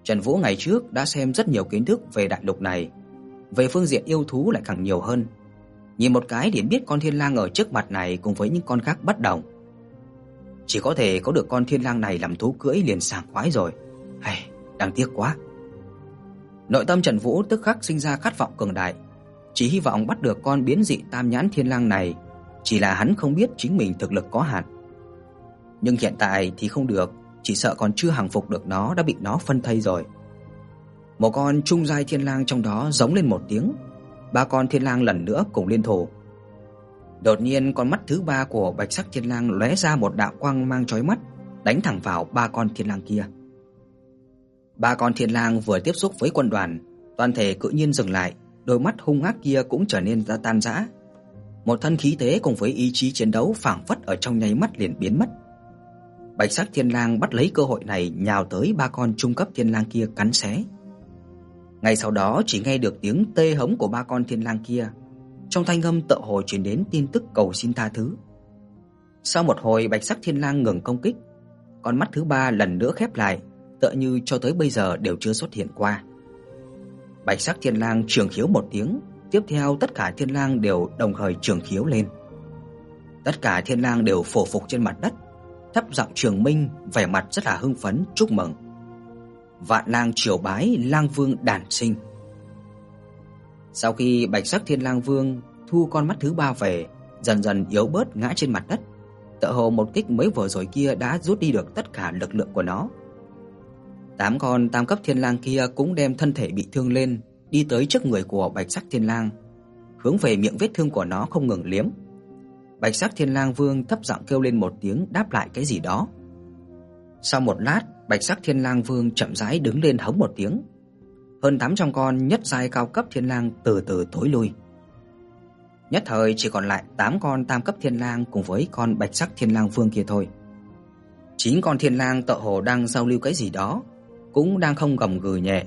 Trần Vũ ngày trước đã xem rất nhiều kiến thức về đại lục này, về phương diện yêu thú lại càng nhiều hơn. Nhìn một cái liền biết con thiên lang ở trước mặt này cùng với những con khác bất đồng. Chỉ có thể có được con thiên lang này làm thú cưỡi liền sảng khoái rồi. Hay, đáng tiếc quá. Nội tâm Trần Vũ tức khắc sinh ra khát vọng cường đại, chỉ hy vọng bắt được con biến dị Tam nhãn thiên lang này, chỉ là hắn không biết chính mình thực lực có hạn. Nhưng hiện tại thì không được, chỉ sợ còn chưa hàng phục được nó đã bị nó phân thây rồi. Một con trung giai thiên lang trong đó giống lên một tiếng, ba con thiên lang lần nữa cùng liên thủ. Đột nhiên con mắt thứ ba của Bạch Sắc Thiên Lang lóe ra một đạo quang mang chói mắt, đánh thẳng vào ba con thiên lang kia. Ba con thiên lang vừa tiếp xúc với quân đoàn, toàn thể cự nhiên dừng lại, đôi mắt hung ác kia cũng trở nên ra tan rã. Một thân khí thế cùng với ý chí chiến đấu phảng phất ở trong nháy mắt liền biến mất. Bạch Sắc Thiên Lang bắt lấy cơ hội này nhào tới ba con trung cấp thiên lang kia cắn xé. Ngay sau đó chỉ nghe được tiếng tê hống của ba con thiên lang kia, trong thanh âm tựa hồ truyền đến tin tức cầu xin tha thứ. Sau một hồi Bạch Sắc Thiên Lang ngừng công kích, con mắt thứ ba lần nữa khép lại, tựa như cho tới bây giờ đều chưa xuất hiện qua. Bạch Sắc Thiên Lang trường khiếu một tiếng, tiếp theo tất cả thiên lang đều đồng thời trường khiếu lên. Tất cả thiên lang đều phổ phục trên mặt đất, thấp giọng trường minh, vẻ mặt rất là hưng phấn chúc mừng. Vạn lang triều bái lang vương đản sinh. Sau khi Bạch Sắc Thiên Lang Vương thu con mắt thứ ba về, dần dần yếu bớt ngã trên mặt đất, tựa hồ một kích mới vừa rồi kia đã rút đi được tất cả lực lượng của nó. Tám con tam cấp thiên lang kia cũng đem thân thể bị thương lên, đi tới trước người của Bạch Sắc Thiên Lang, hướng về miệng vết thương của nó không ngừng liếm. Bạch Sắc Thiên Lang Vương thấp giọng kêu lên một tiếng đáp lại cái gì đó. Sau một lát, Bạch Sắc Thiên Lang Vương chậm rãi đứng lên hống một tiếng, hơn 800 con nhất giai cao cấp thiên lang từ từ tối lui. Nhất thời chỉ còn lại 8 con tam cấp thiên lang cùng với con bạch sắc thiên lang vương kia thôi. Chín con thiên lang tựa hồ đang giao lưu cái gì đó, cũng đang không gầm gừ nhẹ.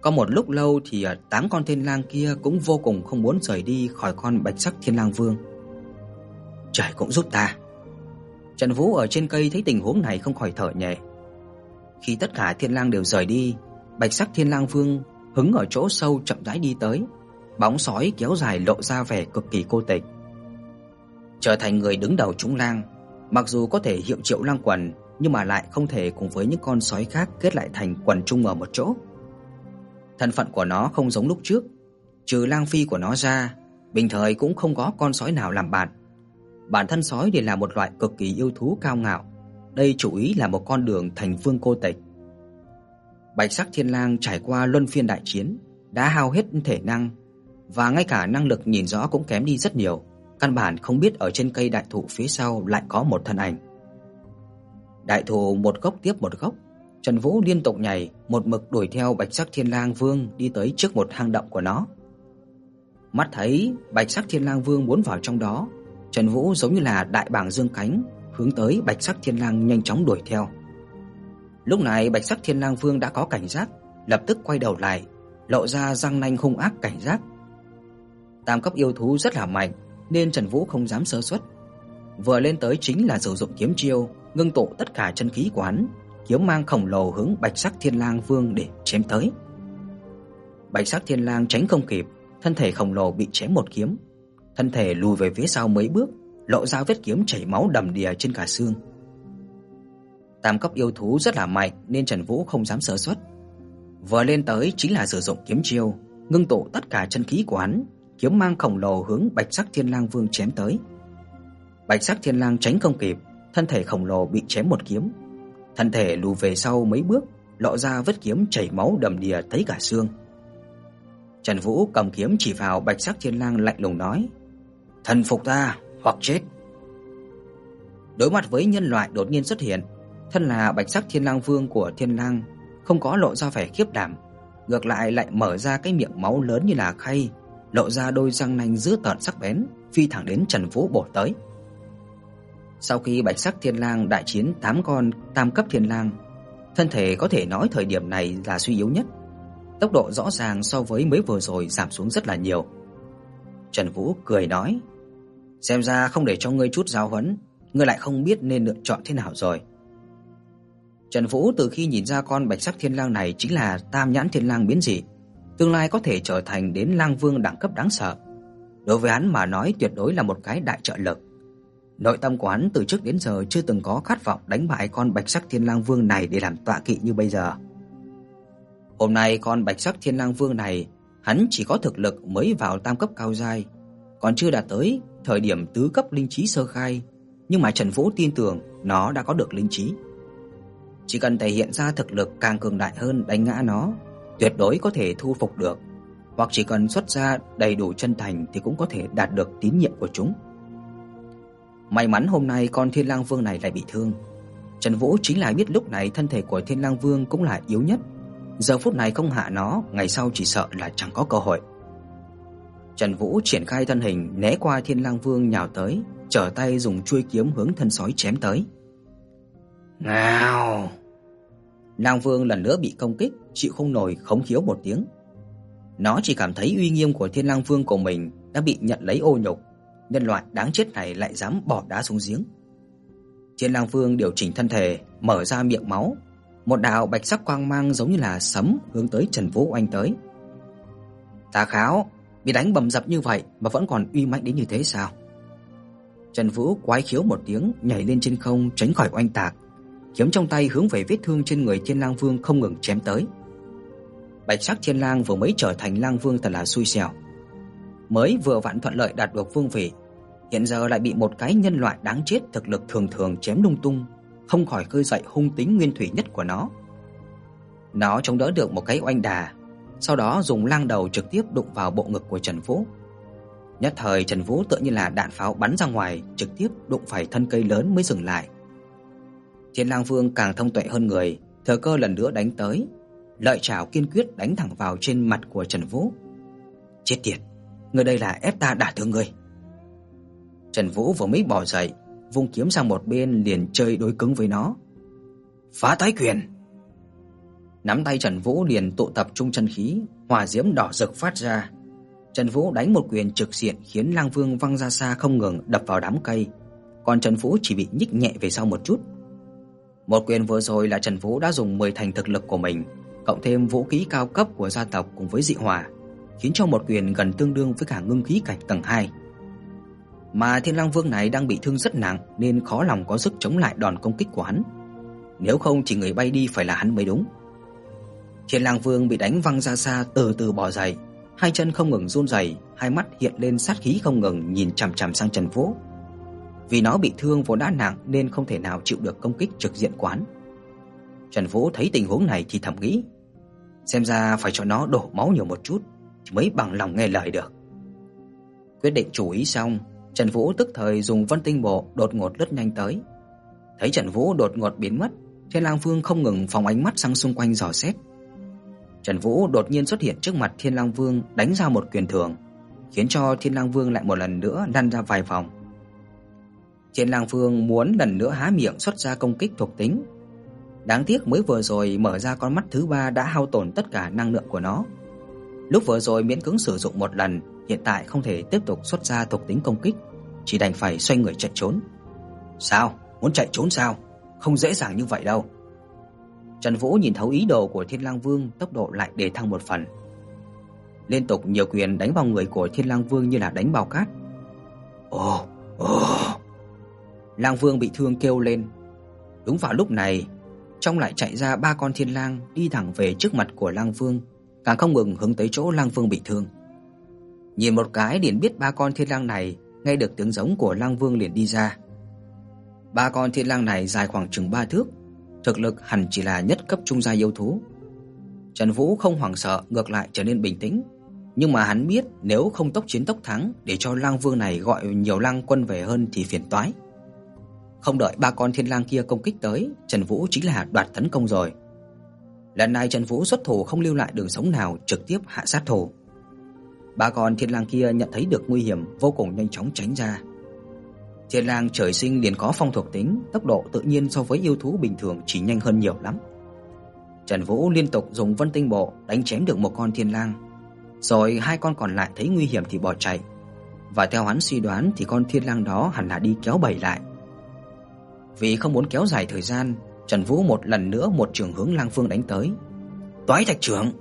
Có một lúc lâu thì à, tám con thiên lang kia cũng vô cùng không muốn rời đi khỏi con bạch sắc thiên lang vương. Trời cũng giúp ta. Trần Vũ ở trên cây thấy tình huống này không khỏi thở nhẹ. Khi tất cả thiên lang đều rời đi, Bạch sắc Thiên Lang Vương hứng ở chỗ sâu chậm rãi đi tới, bóng sói kéo dài lộ ra vẻ cực kỳ cô tịch. Trở thành người đứng đầu chúng lang, mặc dù có thể hiệu triệu lang quần, nhưng mà lại không thể cùng với những con sói khác kết lại thành quần chung ở một chỗ. Thân phận của nó không giống lúc trước, trừ lang phi của nó ra, bình thời cũng không có con sói nào làm bạn. Bản thân sói đều là một loại cực kỳ yêu thú cao ngạo, đây chủ ý là một con đường thành vương cô tịch. Bạch Sắc Thiên Lang trải qua luân phiên đại chiến, đã hao hết thể năng và ngay cả năng lực nhìn rõ cũng kém đi rất nhiều, căn bản không biết ở trên cây đại thụ phía sau lại có một thân ảnh. Đại thủ một gốc tiếp một gốc, Trần Vũ liên tục nhảy, một mực đuổi theo Bạch Sắc Thiên Lang Vương đi tới trước một hang động của nó. Mắt thấy Bạch Sắc Thiên Lang Vương muốn vào trong đó, Trần Vũ giống như là đại bàng dương cánh, hướng tới Bạch Sắc Thiên Lang nhanh chóng đuổi theo. Lúc này Bạch Sắc Thiên Lang Vương đã có cảnh giác, lập tức quay đầu lại, lộ ra răng nanh hung ác cảnh giác. Tam cấp yêu thú rất là mạnh, nên Trần Vũ không dám sơ suất. Vừa lên tới chính là sử dụng kiếm chiêu, ngưng tụ tất cả chân khí của hắn, kiếm mang khổng lồ hướng Bạch Sắc Thiên Lang Vương để chém tới. Bạch Sắc Thiên Lang tránh không kịp, thân thể khổng lồ bị chém một kiếm, thân thể lùi về phía sau mấy bước, lộ ra vết kiếm chảy máu đầm đìa trên cả xương. Tam cấp yêu thú rất là mạnh nên Trần Vũ không dám sơ suất. Vừa lên tới chính là sử dụng kiếm chiêu, ngưng tụ tất cả chân khí của hắn, kiếm mang khổng lồ hướng Bạch Sắc Thiên Lang Vương chém tới. Bạch Sắc Thiên Lang tránh không kịp, thân thể khổng lồ bị chém một kiếm, thân thể lùi về sau mấy bước, lộ ra vết kiếm chảy máu đầm đìa thấy cả xương. Trần Vũ cầm kiếm chỉ vào Bạch Sắc Thiên Lang lạnh lùng nói: "Thần phục ta hoặc chết." Đối mặt với nhân loại đột nhiên xuất hiện, thân là Bạch Sắc Thiên Lang Vương của Thiên Lang không có lộ ra vẻ khiếp đảm, ngược lại lại mở ra cái miệng máu lớn như là khay, lộ ra đôi răng nanh dữ tợn sắc bén, phi thẳng đến Trần Vũ bổ tới. Sau khi Bạch Sắc Thiên Lang đại chiến 8 con tam cấp thiên lang, thân thể có thể nói thời điểm này là suy yếu nhất. Tốc độ rõ ràng so với mới vừa rồi giảm xuống rất là nhiều. Trần Vũ cười nói: "Xem ra không để cho ngươi chút giáo huấn, ngươi lại không biết nên lựa chọn thế nào rồi." Trần Vũ từ khi nhìn ra con Bạch Sắc Thiên Lang này chính là Tam Nhãn Thiên Lang biến dị, tương lai có thể trở thành đến Lang Vương đẳng cấp đáng sợ. Đối với hắn mà nói tuyệt đối là một cái đại trợ lực. Nội tâm của hắn từ trước đến giờ chưa từng có khát vọng đánh bại con Bạch Sắc Thiên Lang Vương này để làm tọa kỵ như bây giờ. Hôm nay con Bạch Sắc Thiên Lang Vương này, hắn chỉ có thực lực mới vào tam cấp cao giai, còn chưa đạt tới thời điểm tứ cấp linh trí sơ khai, nhưng mà Trần Vũ tin tưởng nó đã có được linh trí. Chỉ cần thể hiện ra thực lực càng cường đại hơn đánh ngã nó, tuyệt đối có thể thu phục được, hoặc chỉ cần xuất ra đầy đủ chân thành thì cũng có thể đạt được tín nhiệm của chúng. May mắn hôm nay con Thiên Lang Vương này lại bị thương. Trần Vũ chính là biết lúc này thân thể của Thiên Lang Vương cũng là yếu nhất. Giờ phút này không hạ nó, ngày sau chỉ sợ là chẳng có cơ hội. Trần Vũ triển khai thân hình né qua Thiên Lang Vương nhào tới, trở tay dùng chuôi kiếm hướng thân sói chém tới. Ngao! Lang Vương lần nữa bị công kích, chịu không nổi khống khiếu một tiếng. Nó chỉ cảm thấy uy nghiêm của Thiên Lang Vương của mình đã bị nhận lấy ô nhục, nhân loại đáng chết này lại dám bỏ đá xuống giếng. Thiên Lang Vương điều chỉnh thân thể, mở ra miệng máu, một đạo bạch sắc quang mang giống như là sấm hướng tới Trần Vũ oanh tới. Ta kháo, bị đánh bầm dập như vậy mà vẫn còn uy mãnh đến như thế sao? Trần Vũ quái khiếu một tiếng, nhảy lên trên không tránh khỏi oanh tạc, kiếm trong tay hướng về vết thương trên người Thiên Lang Vương không ngừng chém tới. Bạch sắc Thiên Lang vừa mới trở thành Lang Vương thật là xui xẻo. Mới vừa vặn thuận lợi đạt được vương vị, hiện giờ lại bị một cái nhân loại đáng chết thực lực thường thường chém lung tung, không khỏi khơi dậy hung tính nguyên thủy nhất của nó. Nó chống đỡ được một cái oanh đà, sau đó dùng lang đầu trực tiếp đụng vào bộ ngực của Trần Vũ. Nhất thời Trần Vũ tựa như là đạn pháo bắn ra ngoài, trực tiếp đụng phải thân cây lớn mới dừng lại. Thiên Lang Vương càng thông tuệ hơn người, thừa cơ lần nữa đánh tới, lợi chảo kiên quyết đánh thẳng vào trên mặt của Trần Vũ. Chết tiệt, người đây là ép ta đả thương ngươi. Trần Vũ vừa mới bò dậy, vung kiếm sang một bên liền chơi đối cứng với nó. Phá tái quyền. Nắm tay Trần Vũ liền tụ tập trung chân khí, hỏa diễm đỏ rực phát ra. Trần Vũ đánh một quyền trực diện khiến Lang Vương văng ra xa không ngừng đập vào đám cây, còn Trần Vũ chỉ bị nhích nhẹ về sau một chút. Một quyền vừa rồi là Trần Vũ đã dùng 10 thành thực lực của mình, cộng thêm vũ khí cao cấp của gia tộc cùng với dị hỏa, khiến cho một quyền gần tương đương với cả ngưng khí cảnh tầng 2. Mà Thiên Lang Vương này đang bị thương rất nặng nên khó lòng có sức chống lại đòn công kích của hắn. Nếu không chỉ người bay đi phải là hắn mới đúng. Thiên Lang Vương bị đánh văng ra xa từ từ bò dậy, hai chân không ngừng run rẩy, hai mắt hiện lên sát khí không ngừng nhìn chằm chằm sang Trần Vũ. Vì nó bị thương vốn đã nặng nên không thể nào chịu được công kích trực diện quán. Trần Vũ thấy tình huống này thì thầm nghĩ, xem ra phải cho nó đổ máu nhiều một chút thì mới bằng lòng nghe lời được. Quyết định chủ ý xong, Trần Vũ tức thời dùng Vân Tinh Bộ đột ngột lướt nhanh tới. Thấy Trần Vũ đột ngột biến mất, Thiên Lang Vương không ngừng phóng ánh mắt sang xung quanh dò xét. Trần Vũ đột nhiên xuất hiện trước mặt Thiên Lang Vương, đánh ra một quyền thường, khiến cho Thiên Lang Vương lại một lần nữa lăn ra vài vòng. Thiên Lang Vương muốn lần nữa há miệng xuất ra công kích thuộc tính. Đáng tiếc mới vừa rồi mở ra con mắt thứ ba đã hao tổn tất cả năng lượng của nó. Lúc vừa rồi miễn cưỡng sử dụng một lần, hiện tại không thể tiếp tục xuất ra thuộc tính công kích, chỉ đành phải xoay người chạy trốn. Sao? Muốn chạy trốn sao? Không dễ dàng như vậy đâu. Trần Vũ nhìn thấu ý đồ của Thiên Lang Vương, tốc độ lại đề thăng một phần. Liên tục nhiều quyền đánh vào người của Thiên Lang Vương như là đánh bao cát. Ồ, ồ. Lang Vương bị thương kêu lên. Đúng vào lúc này, trong lại chạy ra ba con thiên lang đi thẳng về trước mặt của Lang Vương, càng không ngừng hướng tới chỗ Lang Vương bị thương. Nhìn một cái liền biết ba con thiên lang này nghe được tiếng giống của Lang Vương liền đi ra. Ba con thiên lang này dài khoảng chừng 3 thước, thực lực hẳn chỉ là nhất cấp trung gia yêu thú. Trần Vũ không hoảng sợ, ngược lại trở nên bình tĩnh, nhưng mà hắn biết nếu không tốc chiến tốc thắng để cho Lang Vương này gọi nhiều lang quân về hơn thì phiền toái. Không đợi ba con thiên lang kia công kích tới, Trần Vũ chính là đoạt tấn công rồi. Lần này Trần Vũ xuất thủ không lưu lại đường sống nào, trực tiếp hạ sát thủ. Ba con thiên lang kia nhận thấy được nguy hiểm, vô cùng nhanh chóng tránh ra. Thiên lang trời sinh liền có phong thuộc tính, tốc độ tự nhiên so với yêu thú bình thường chỉ nhanh hơn nhiều lắm. Trần Vũ liên tục dùng Vân Tinh Bộ đánh chém được một con thiên lang, rồi hai con còn lại thấy nguy hiểm thì bỏ chạy. Và theo hắn suy đoán thì con thiên lang đó hẳn là đi kéo bầy lại. Vì không muốn kéo dài thời gian, Trần Vũ một lần nữa một trường hướng Lang phương đánh tới. Toái Thạch trưởng.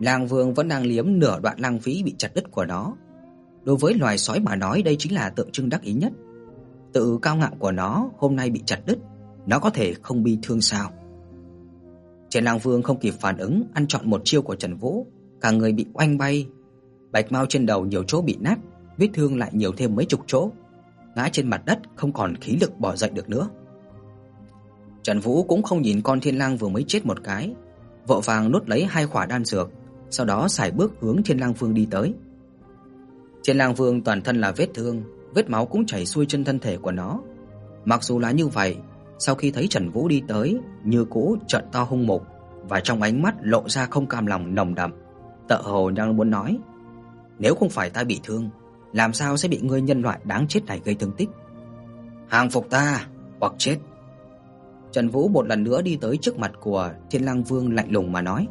Lang Vương vẫn đang liếm nửa đoạn lang phí bị chặt đứt của nó. Đối với loài sói mà nói đây chính là tượng trưng đắc ý nhất. Tự cao ngạo của nó hôm nay bị chặt đứt, nó có thể không bi thương sao? Trần Lang Vương không kịp phản ứng, ăn trọn một chiêu của Trần Vũ, cả người bị oanh bay, bạch mao trên đầu nhiều chỗ bị nát, vết thương lại nhiều thêm mấy chục chỗ ngã trên mặt đất không còn khí lực bò dậy được nữa. Trần Vũ cũng không nhìn con thiên lang vừa mới chết một cái, vội vàng nuốt lấy hai quả đan dược, sau đó xài bước hướng Thiên Lang Vương đi tới. Thiên Lang Vương toàn thân là vết thương, vết máu cũng chảy xuôi trên thân thể của nó. Mặc dù là như vậy, sau khi thấy Trần Vũ đi tới, như cũ trợn to hung mục và trong ánh mắt lộ ra không cam lòng nồng đậm, tựa hồ đang muốn nói: "Nếu không phải ta bị thương, làm sao sẽ bị ngươi nhân loại đáng chết này gây thương tích? Hàng phục ta hoặc chết. Trần Vũ một lần nữa đi tới trước mặt của Thiên Lang Vương lạnh lùng mà nói.